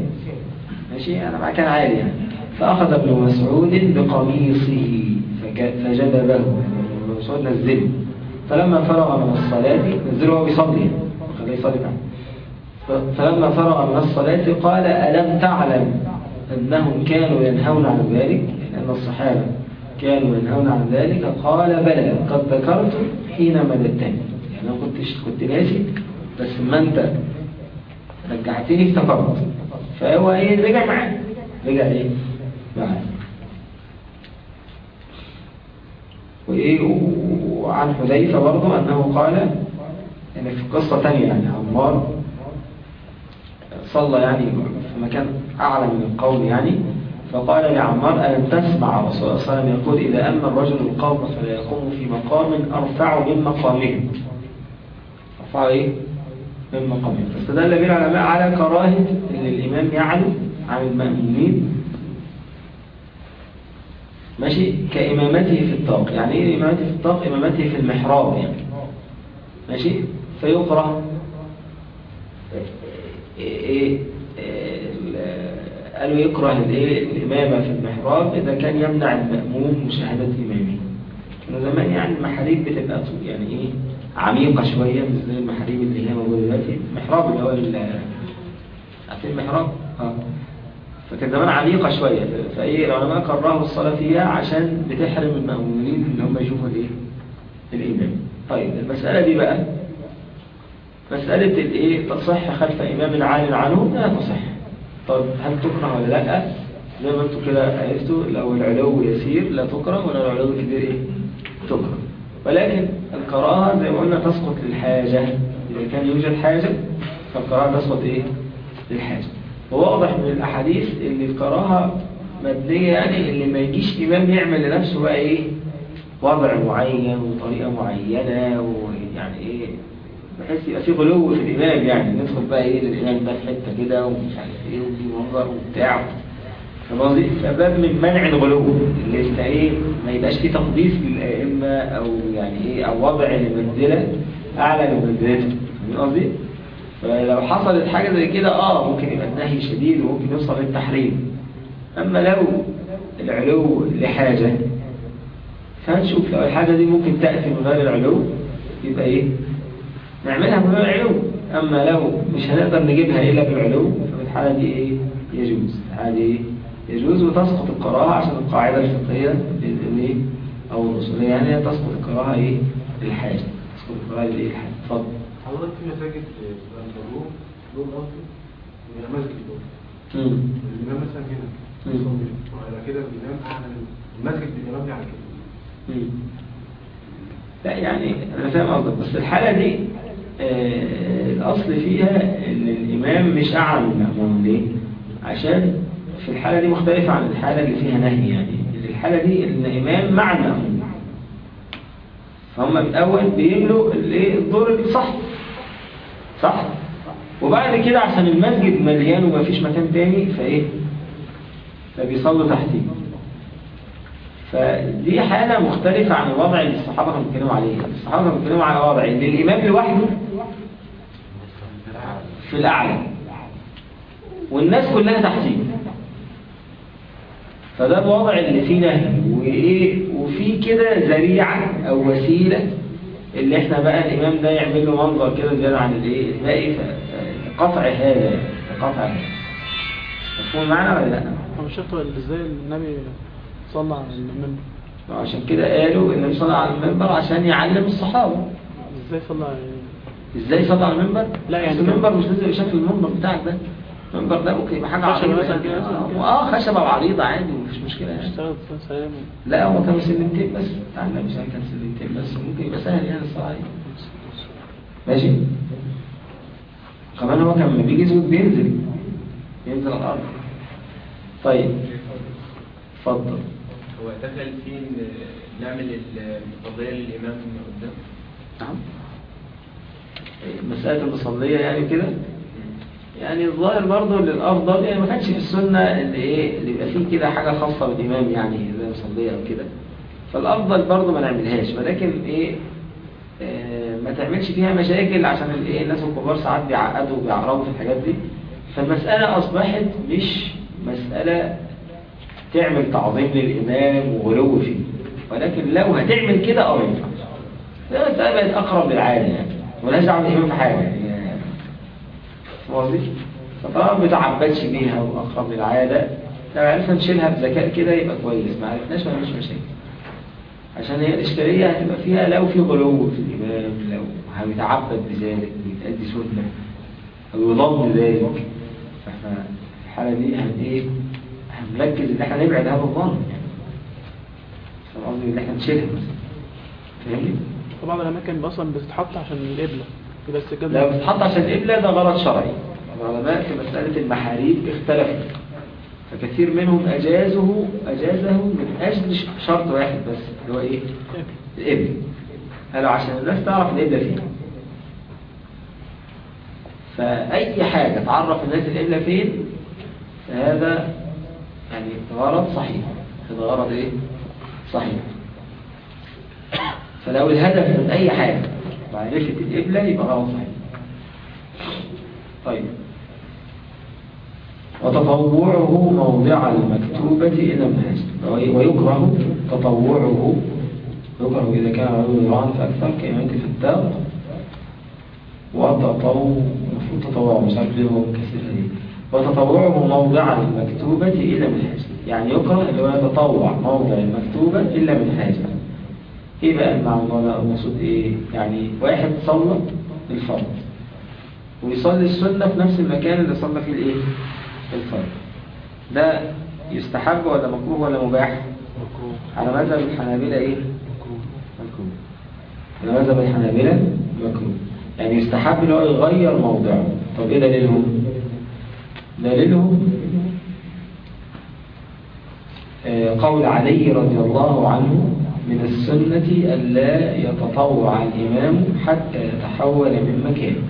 Speaker 1: ماشي؟ أنا معاه كان عالي يعني. فأخذ ابن مسعود بقميصه فجذبه. يعني ابن مسعود نزله. فلما فرغ من الصلاة نزله وهو بيصلي خليه يصلي معه فلما فرغ من الصلاة قال ألم تعلم أنهم كانوا ينهون عن ذلك؟ لأن الصحابة كانوا ينهون عن ذلك؟ قال بلى قد ذكرت حين مددتني. يعني أنا كنت كنت ناسي بس ما أنت رجعتني افتكرت. فهو إيه؟ رجع معاه رجع إيه؟ معاه وإيه؟ وعن حذيفة برضه أنه قال يعني في قصة تانية يعني عمار صلى يعني في مكان أعلى من القوم يعني فقال لعمار ألم تسمع رسول الله صلى الله عليه وسلم يقول إذا أما الرجل القوم فلا يقوم في مقام أرفع من مقامهم أرفع إيه؟ من مقامهم فاستدل به العلماء على كراهة أن الإمام يعلو عن المأمومين ماشي؟ كإمامته في الطاق. يعني إيه إمامته في الطاق؟ إمامته في المحراب يعني. ماشي؟ فيقرأ. إيه قالوا يكره الإمامة في المحراب إذا كان يمنع المأموم مشاهدة إمامه. كانوا زمان يعني المحاريب بتبقى يعني إيه؟ عميقة شوية مش زي المحاريب اللي هي موجودة دلوقتي. المحراب اللي هو عارفين المحراب؟ آه. فكان زمان عميقة شوية. فإيه العلماء كرهوا الصلاة فيها عشان بتحرم المأمومين إن هم يشوفوا الإيه؟ الإمام. طيب المسألة دي بقى مسألة الإيه؟ تصح خلف إمام عال عنه؟ لا تصح طب هل تكره ولا لأ؟ زي ما أنتم كده عرفتوا لو العلو يسير لا تكره ولا العلو كبير إيه؟ تكره. ولكن الكراهة زي ما قلنا تسقط للحاجة. إذا كان يوجد حاجة فالكراهة تسقط إيه؟ للحاجة. وواضح من الأحاديث إن الكراهة مبنية يعني اللي ما يجيش إمام يعمل لنفسه بقى إيه؟ وضع معين وطريقة معينة ويعني إيه؟ بحيث يبقى في غلو في الإمام يعني. ندخل بقى إيه للإمام ده في حتة كده ومش عارف إيه ودي منظر وبتاع؟ فباب من منع الغلو. اللي يبقى إيه؟ ما يبقاش فيه تقديس للأئمة أو يعني إيه؟ أو وضع لمنزلة أعلى من منزلته فاهم قصدي؟ فلو حصلت حاجة زي كده آه ممكن يبقى النهي شديد وممكن يوصل للتحريم. أما لو العلو لحاجة فهنشوف لو الحاجة دي ممكن تأتي من غير العلو يبقى إيه؟ نعملها بنوع العلو أما لو مش هنقدر نجيبها إلا بالعلو ففي الحالة دي إيه؟ يجوز. الحالة إيه؟ يجوز وتسقط القراءة عشان القاعدة الفقهية للإيه؟ أو الأصولية. يعني تسقط القراءة إيه؟ للحاجة. تسقط القراءة للإيه؟ الحاجة اتفضل.
Speaker 11: حضرتك في مساجد قصدي مسجد. الإمام مثلا هنا وعلى كده الإمام أعلى المسجد مبني على كده.
Speaker 1: لا يعني أنا فاهم قصدك بس الحالة دي آه، الأصل فيها إن الإمام مش أعلى من المأموم ليه؟ عشان في الحالة دي مختلفة عن الحالة اللي فيها نهي يعني الحالة دي إن الإمام مع المأموم فهم من الأول بيملوا الإيه؟ الدور الصح صح؟ وبعد كده عشان المسجد مليان ومفيش مكان تاني فإيه؟ فبيصلوا تحتيه. فدي حالة مختلفة عن الوضع اللي الصحابة كانوا بيتكلموا عليه. الصحابة كانوا بيتكلموا على وضع إن الإمام لوحده في الأعلى والناس كلها تحتيه. فده الوضع اللي فيه نهي. وإيه؟ وفي كده ذريعة أو وسيلة اللي إحنا بقى الإمام ده يعمل له منظر كده زيادة عن الإيه؟ الباقي قطع هذا قطع هذا. مفهوم معنا ولا لأ؟
Speaker 3: هو شفت إزاي النبي صلى على المنبر؟
Speaker 1: عشان كده قالوا النبي صلى على المنبر عشان يعلم الصحابة.
Speaker 3: إزاي صلى
Speaker 1: إزاي صلى على المنبر؟
Speaker 3: لا يعني
Speaker 1: المنبر مش لازم شكل المنبر بتاعك ده. المنبر ده ممكن يبقى حاجة عريضة يعني. آه خشبة وعريضة عادي مفيش مشكلة يعني. لا هو كانوا سلمتين بس. بتاع النبي صلى كان سلمتين بس. ممكن يبقى سهل يعني الصراحة. ماشي. كمان هو كان لما بيجي يسجد بينزل ينزل على الأرض. طيب اتفضل.
Speaker 8: هو دخل فيه إن نعمل المفضلية للإمام قدام؟
Speaker 1: نعم. مسألة المصلية يعني كده؟ يعني الظاهر برضه للأفضل يعني ما كانش في السنة اللي إيه اللي يبقى فيه كده حاجة خاصة بالإمام يعني زي مصلية أو كده. فالأفضل برضه ما نعملهاش ولكن إيه ما تعملش فيها مشاكل عشان الإيه الناس الكبار ساعات بيعقدوا وبيعرضوا في الحاجات دي. فالمسألة أصبحت مش مسألة تعمل تعظيم للإمام وغلو فيه. ولكن لو هتعمل كده أه ينفع. ده بقت أقرب للعادة يعني. ملهاش دعوة بالإمام في حاجة يعني؟ فطبعا ما بتعبدش بيها وأقرب للعادة. لو عرفنا نشيلها بذكاء كده يبقى كويس. ما عرفناش ما فيش مشاكل. عشان هي الإشكالية هتبقى فيها لو في غلو في الإمام لو هيتعبد بذلك ويتأدي سنة أو يضم ذلك. فاحنا في الحالة دي هن إيه هنركز إن إحنا نبعد هذا الظن. يعني فاهم قصدي؟ إن إحنا نشيلها مثلا. فاهمني؟
Speaker 3: بعض الأماكن أصلا بتتحط عشان القبلة. يبقى السجاد
Speaker 1: لو بتحط عشان القبلة ده غلط شرعي. العلماء في مسألة المحاريب اختلفوا فكثير منهم أجازه أجازه من أجل شرط واحد بس اللي هو إيه؟ القبلة قالوا عشان الناس تعرف القبلة فين. فأي حاجة تعرف الناس القبلة فين فهذا يعني غرض صحيح. هذا غرض إيه؟ صحيح. فلو الهدف من أي حاجة معرفة القبلة يبقى غلط صحيح. طيب. وتطوعه موضع المكتوبة إلى المناسب ويكره تطوعه. يكره إذا كان يران فأكثر كإمامة في الدار. وتطوع المفروض تطوعه مش عارف ليه كثير ليه وتطوعه موضع المكتوبة إلى من حاجة يعني يكره اللي هو يتطوع موضع المكتوبة إلا من حاجة. إيه بقى المعنى المقصود إيه؟ يعني واحد صلى الفرض ويصلي السنة في نفس المكان اللي صلى فيه الإيه؟ الفرض ده يستحب ولا مكروه ولا مباح؟ على مذهب الحنابلة إيه؟ مكروه. على مذهب الحنابلة؟ مكروه. يعني يستحب إن هو يغير موضعه. طب إيه دليلهم دليلهم آه، قول علي رضي الله عنه من السنة ألا يتطوع الإمام حتى يتحول من مكانه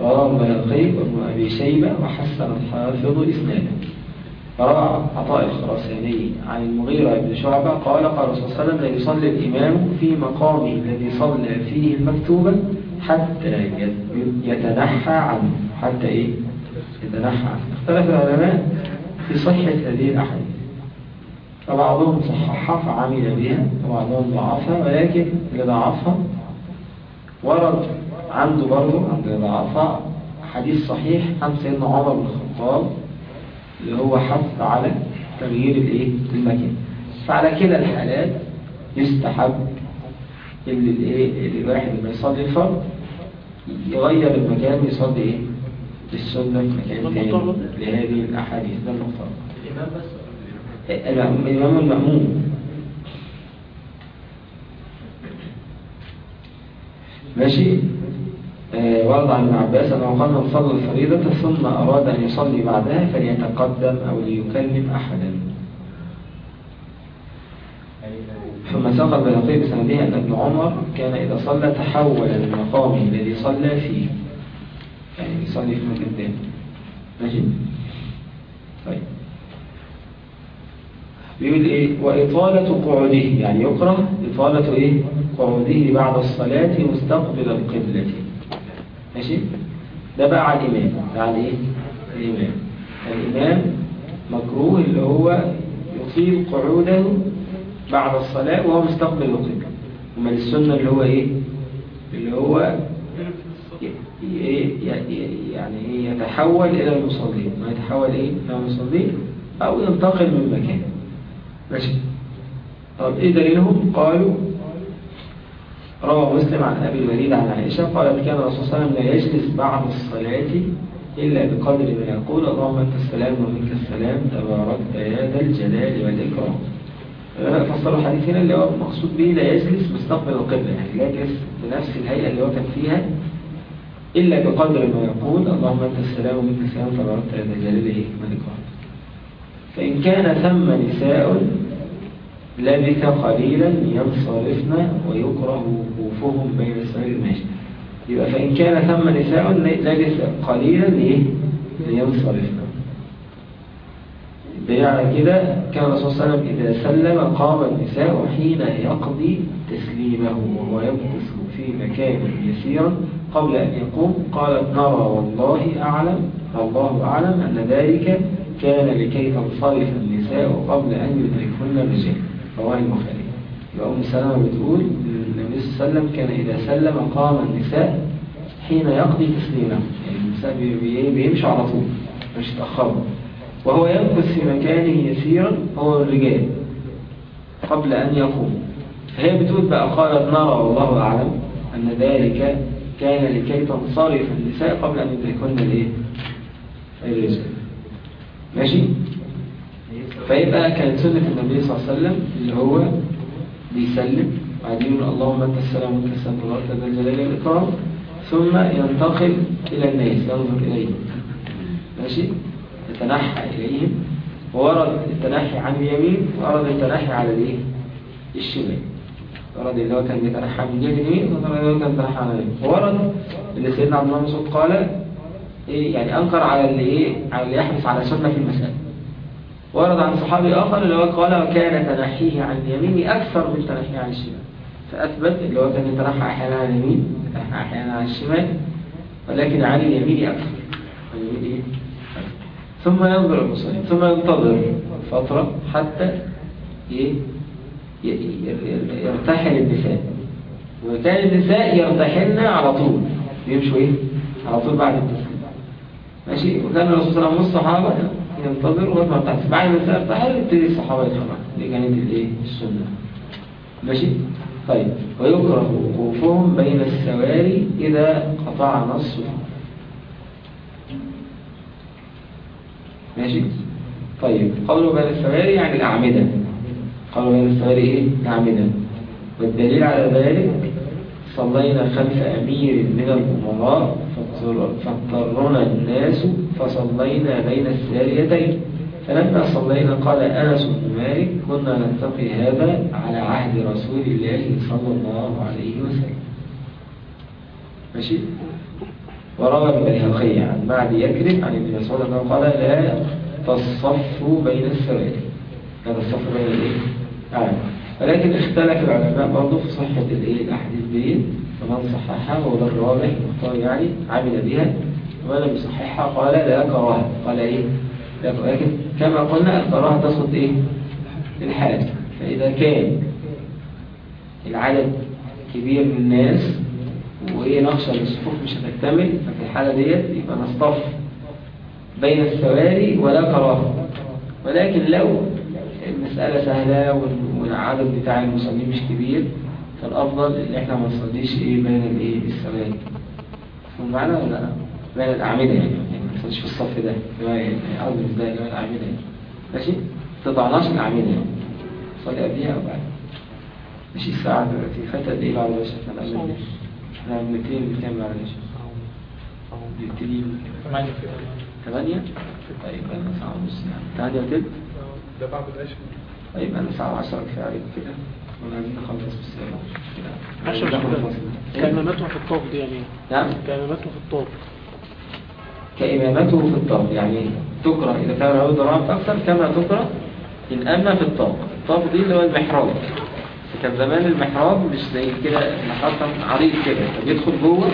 Speaker 1: رواه البيهقي وابن أبي شيبة وحسن الحافظ إسناده. روى عطاء الخراساني عن المغيرة بن شعبة قال قال صلى الله عليه وسلم لا يصلي الإمام في مقامه الذي صلى فيه المكتوبة حتى يتنحى عنه. حتى إيه؟ يتنحى عنه. اختلف العلماء في صحة هذه الأحاديث. فبعضهم صححها فعمل بها وبعضهم ضعفها ولكن اللي ضعفها ورد عنده برضه عند ضعفاء حديث صحيح عن سيدنا عمر بن الخطاب اللي هو حث على تغيير الإيه؟ المكان. فعلى كلا الحالات يستحب اللي الإيه؟ اللي الواحد لما يصلي الفرض يغير المكان ويصلي إيه؟ السنة في مكان تاني لهذه الأحاديث. ده المفترض
Speaker 10: الإمام بس؟
Speaker 1: الإمام الإمام المأموم ماشي؟ آه، ورد عن ابن عباس أنه قال من صلى الفريضة ثم أراد أن يصلي بعدها فليتقدم أو ليكلم أحدا. ثم ساق البيهقي بسنده أن ابن عمر كان إذا صلى تحول من مقامه الذي صلى فيه. يعني يصلي في مكان تاني. ماشي؟ طيب. بيقول إيه؟ وإطالة قعوده. يعني يكره إطالة إيه؟ قعوده بعد الصلاة مستقبل القبلة. ماشي ده بقى على الإمام على إيه؟ الإمام الإمام مكروه اللي هو يطيل قعوده بعد الصلاة وهو مستقبل القبلة. ومن السنة اللي هو إيه؟ اللي هو يعني يتحول إلى المصلين ما يتحول إيه؟ إلى المصلين أو ينتقل من مكان. ماشي. طب إيه دليلهم؟ قالوا روى مسلم عن أبي الوليد عن عائشة قالت كان الرسول صلى الله عليه وسلم لا يجلس بعد الصلاة إلا بقدر ما يقول اللهم أنت السلام ومنك السلام تباركت يا ذا الجلال والإكرام. فسروا الحديث هنا اللي هو المقصود به لا يجلس مستقبل القبلة يعني لا يجلس بنفس الهيئة اللي هو كان فيها إلا بقدر ما يقول اللهم أنت السلام ومنك السلام تباركت يا ذا الجلال والإكرام. فإن كان ثم نساء لبث قليلا ينصرفن ويكره وقوفهم بين السرير ماشي يبقى فإن كان ثم نساء لبث قليلا ليه لينصرفن. على كده كان الرسول صلى الله عليه وسلم إذا سلم قام النساء حين يقضي تسليمه وهو يمكث في مكان يسيرا قبل أن يقوم قالت نرى والله أعلم والله أعلم أن ذلك كان لكي تنصرف النساء قبل أن يدركهن الرجال. رواه البخاري يبقى أم سلمة بتقول النبي صلى الله عليه وسلم كان إذا سلم قام النساء حين يقضي تسليمه. يعني النساء بي- بي- بيمشوا على طول مش يتأخروا. وهو يمكث في مكانه يسيرا هو الرجال قبل أن يقوم. فهي بتقول بقى قالت نرى والله أعلم أن ذلك كان لكي تنصرف النساء قبل أن يدركهن الإيه؟ الرجال. ماشي؟ فيبقى كانت سنة النبي صلى الله عليه وسلم اللي هو بيسلم بعدين يقول اللهم أنت السلام وأنت السلام ذا الجلال والإكرام ثم ينتقل إلى الناس ينظر إليهم. ماشي؟ يتنحى إليهم وورد التنحي عن اليمين وورد التنحي على الإيه؟ الشمال. ورد اللي هو كان يتنحى من جهة اليمين ورد اللي هو كان يتنحى على اليمين. وورد اللي سيدنا عبد الله مسعود قال إيه؟ يعني أنكر على اللي إيه؟ على اللي يحرص على سنة في المسألة. ورد عن صحابي آخر اللي هو قال وكان تنحيه عن اليمين أكثر من تنحيه عن الشمال. فأثبت اللي هو كان يتنحى أحيانا عن اليمين يتنحى أحيانا عن الشمال ولكن عن اليمين أكثر. ثم ينظر المصلي ثم ينتظر فترة حتى يرتحل النساء. وكان النساء يرتحلن على طول. يمشوا إيه؟ على طول بعد التسليم ماشي؟ وكان الرسول صلى الله عليه وسلم ينتظر لغايه ما بعد ما ارتحل يبتدي الصحابة يتحركوا دي كانت الايه السنة. ماشي؟ طيب. ويكره وقوفهم بين السواري إذا قطع نص. ماشي؟ طيب. قولوا بين السواري يعني الأعمدة. قالوا بين السواري إيه؟ الأعمدة. والدليل على ذلك صلينا خلف أمير من الأمراء فاضطر- فاضطرنا الناس فصلينا بين الساريتين فلما صلينا قال أنس بن مالك كنا نتقي هذا على عهد رسول الله صلى الله عليه وسلم. ماشي؟ وروى البيهقي عن بعد يكرم عن ابن مسعود انه قال لا تصفوا بين السواري لا تصفوا بين الإيه؟ آه. ولكن اختلف العلماء برضه في صحة الإيه؟ الأحاديث دي فمن صححها وده الراجح مختار يعني عمل بها ومن لم يصححها قال لا كراهه قال إيه؟ لا كراهة. لكن كما قلنا الكراهة تسقط إيه؟ الحال فإذا كان العدد كبير من الناس وايه نخشى ان الصفوف مش هتكتمل ففي الحالة ديت يبقى نصطف بين السواري ولا كراهة ولكن لو المسألة سهلة وال- والعدد بتاع المصلين مش كبير فالأفضل إن إحنا ما نصليش إيه بين الإيه السواري فهم معنا ولا لأ؟ بين الأعمدة يعني يعني ما نصليش في الصف ده اللي هو يعني قصدي إزاي اللي هو الأعمدة يعني. ماشي؟ ما تطعناش الأعمدة يعني. صلي قبليها أو بعد ماشي؟ الساعة دلوقتي. فاتت إيه بعد العشاء؟ إحنا قبل إحنا بنبتدي من كام بعد العشاء؟ بنبتدي من ثمانية طيب أنا ساعة ونص يعني. ثمانية وتلت؟
Speaker 4: ده بعد العشاء
Speaker 1: طيب أنا ساعة وعشرة كفاية عليك كده. عايزين نخلص بس كده
Speaker 3: عشر
Speaker 1: ناخد
Speaker 3: شهور.
Speaker 1: فاصل.
Speaker 3: كإمامته في الطاق دي يعني.
Speaker 1: نعم.
Speaker 3: كإمامته في الطاق
Speaker 1: كإمامته في الطاق يعني تكره إذا كان له ضرائب أكثر كما تكره. إن أما في الطاق الطاق دي اللي هو المحراب. كان زمان المحراب مش زي كده المحراب كان عريض كده. فبيدخل جوه.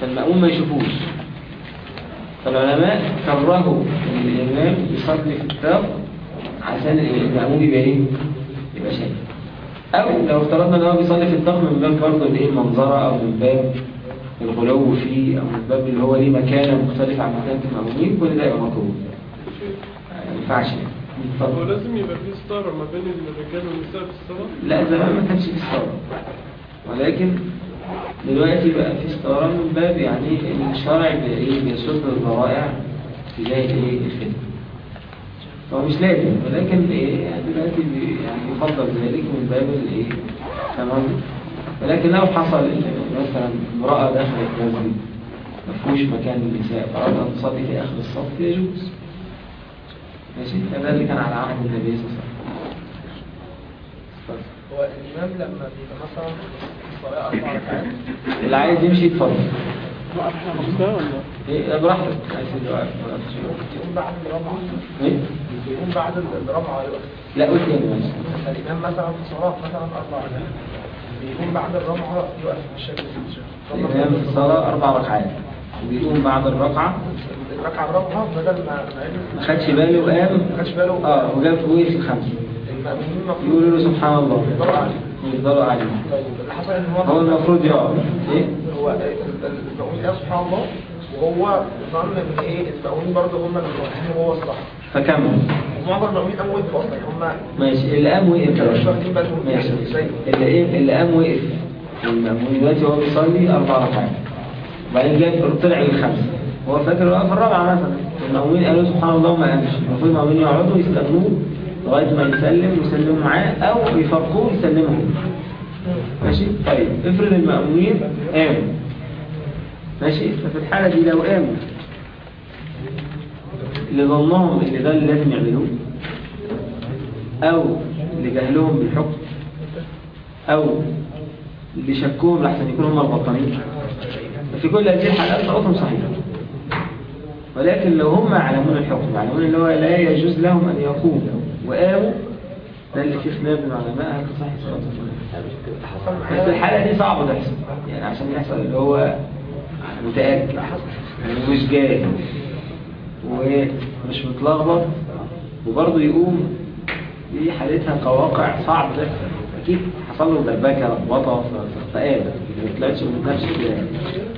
Speaker 1: فالمأموم ما يشوفوش. فالعلماء كرهوا إن الإمام يصلي في الطاق عشان المأموم يبقى إيه؟ يبقى شايف أو لو افترضنا إن هو بيصلي في الطاق من باب برضه الإيه المنظرة أو من باب الغلو فيه أو من باب اللي هو ليه مكانة مختلفة عن مكانة المأمومين كل ده يبقى مكروه. ما ينفعش يعني.
Speaker 6: هو. لازم يبقى في ستارة ما بين الرجال والنساء في الصلاة؟
Speaker 1: لا زمان ما كانش في ستارة ولكن دلوقتي بقى في ستارة من باب يعني الشرع بي- بيسد الذرائع تجاه إيه؟ الخدمة. هو مش لازم ولكن إيه يعني دلوقتي يعني يفضل ذلك من باب الإيه تمام؟ ولكن لو حصل مثلا امرأة دخلت مسجد ما فيهوش مكان للنساء فأراد أن تصلي في آخر الصف يجوز. ماشي؟ هذا اللي كان على عهد النبي صلى الله عليه وسلم.
Speaker 4: هو الإمام لما بيبقى مثلا الصلاة أربع ركعات
Speaker 1: اللي عايز يمشي يتفضل. إيه براحتك عايز تشوف.
Speaker 4: يقوم بعد إيه يقف
Speaker 1: لا قلت تاني ماشي
Speaker 4: الإمام مثلا في الصلاة مثلا أربع ركعات بيقوم بعد الرابعة يقف في الشكل
Speaker 1: الإمام في الصلاة أربع ركعات وبيقوم بعد الركعة
Speaker 4: الركعة الرابعة بدل ما ما
Speaker 1: خدش باله وقام
Speaker 4: ما خدش باله
Speaker 1: آه وجاب فوق
Speaker 4: المفروض
Speaker 1: يقولوا له سبحان الله
Speaker 4: عليه
Speaker 1: يفضلوا عليه.
Speaker 4: حصل ان هو
Speaker 1: هو المفروض يقعد. إيه؟
Speaker 4: هو المأمومين قال سبحان الله وهو ظن إن إيه المأمومين برضه هم اللي وهو الصح.
Speaker 1: فكمل.
Speaker 4: ومعظم المأمومين قاموا وقفوا أصلا هم
Speaker 1: ماشي. اللي قام وقف ماشي. اللي إيه؟ اللي قام وقف. المأمون دلوقتي وهو بيصلي أربع ركعات. وبعدين جاب طلع للخمسة هو فاكر واقف الرابعة مثلا. المأمونين قالوا سبحان الله وما قامش. المفروض المأمونين يقعدوا يستنوه لغاية ما يسلم ويسلموا معاه أو يفرقوه يسلموا ماشي؟ طيب افرض المأمونين قاموا ماشي؟ ففي الحالة دي لو قاموا لظنهم إن ده اللي لازم يعملوه أو لجهلهم بالحكم أو لشكهم لحسن يكونوا هم الغلطانين في كل هذه الحالات صلاتهم صحيحه ولكن لو هم يعلمون الحكم يعلمون إن هو لا يجوز لهم أن يقوموا. وقاموا ده اللي فيه خلاف بين العلماء هل تصحيح صلاتهم بس الحالة دي صعبة تحصل. يعني عشان يحصل اللي هو متأكد. ومش جاهز ومش متلخبط. وبرضه يقوم دي حالتها كواقع صعب تحصل أكيد حصل له دربكه لخبطة فقام ما طلعتش من كده يعني.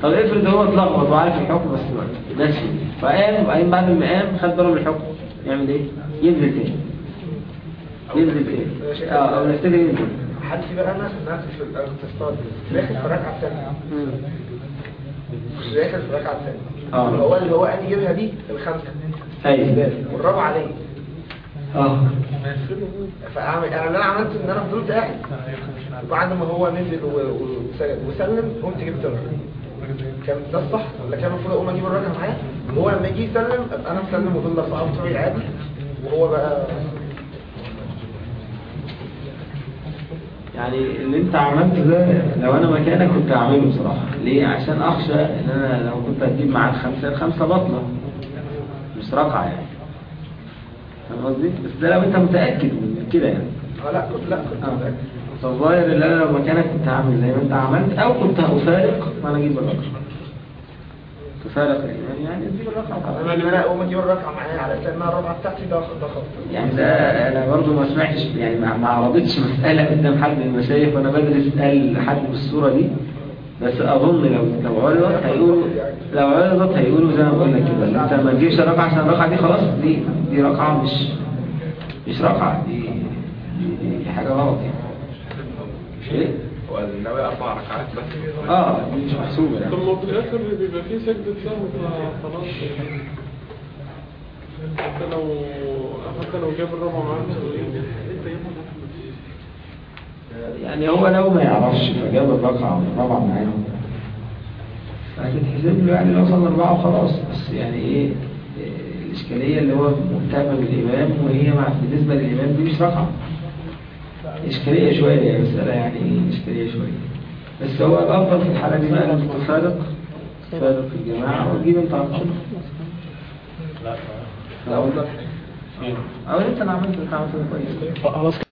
Speaker 1: طب افرض هو اتلخبط وعارف الحكم بس ناسي فقام وبعدين بعد ما قام خد باله من الحكم. يعمل إيه؟ ينزل تاني. ينزل تاني آه أو نفتكر ينزل
Speaker 4: حالتي بقى أنا نفسي في الاقتصاد في الركعه الثانية مش داخل في الركعه الثانية
Speaker 1: آه.
Speaker 4: هو اللي هو قال يجيبها دي الخمسة.
Speaker 1: أيوه.
Speaker 4: والرابعة عليه
Speaker 1: آه.
Speaker 4: فاعمل أنا اللي أنا عملت إن أنا فضلت قاعد. وبعد ما هو نزل وسلم قمت جبت الركعه كان ده الصح ولا كان المفروض أقوم أجيب الركعه معاه وهو لما يجي يسلم أبقى أنا مسلم وفضل ارفعه بتوعي عادي وهو بقى
Speaker 1: يعني اللي انت عملته ده لو أنا مكانك كنت هعمله بصراحة. ليه؟ عشان اخشى ان أنا لو كنت هجيب معاه الخمسة الخمسة بطلة مش رقعة يعني. فاهم قصدي؟ بس ده لو انت متأكد من كده يعني.
Speaker 4: آه لا كنت لا كنت
Speaker 1: آه.
Speaker 4: متأكد.
Speaker 1: فالظاهر اللي أنا لو مكانك كنت هعمل زي ما انت عملت أو كنت هفارق وأنا أجيب الرقم فارق الإمام يعني تجيب
Speaker 4: أنا ان أنا أقوم أجيب الركعه معايا على الركعه بتاعتي ده خط
Speaker 1: يعني ده أنا برضو ما سمعتش يعني ما عرضتش مسألة قدام حد من المشايخ وأنا بدرس قال حد بالصورة دي. بس أظن لو لو عرضت هيقولوا لو عرضت هيقولوا زي ما بقول لك كده. أنت ما تجيبش الركعة عشان الركعة دي خلاص دي دي ركعة مش مش ركعة دي دي, دي حاجة غلط يعني. مش
Speaker 9: هو النووي أربع ركعات بس.
Speaker 1: آه دي مش محسوبة
Speaker 6: طب
Speaker 1: يعني
Speaker 6: ما في الآخر بيبقى فيه سجدة سهو فخلاص حتى لو حتى لو جاب الرابعة معاه
Speaker 1: يعني هو لو ما يعرفش فجاب الركعة الرابعة معاهم. فهتتحسب له يعني لو صلى أربعة وخلاص. بس يعني إيه إيه الإشكالية اللي هو متابع بالإمام وهي مع بالنسبة للإمام دي مش ركعة. إشكالية شوية يعني مسألة يعني إشكالية شوية. بس هو الأفضل في الحالة دي بقى إنك تفارق تفارق في الجماعة وتجيب أنت ركعة لا. أنت أو أنت اللي عملت أنت عملت كويس.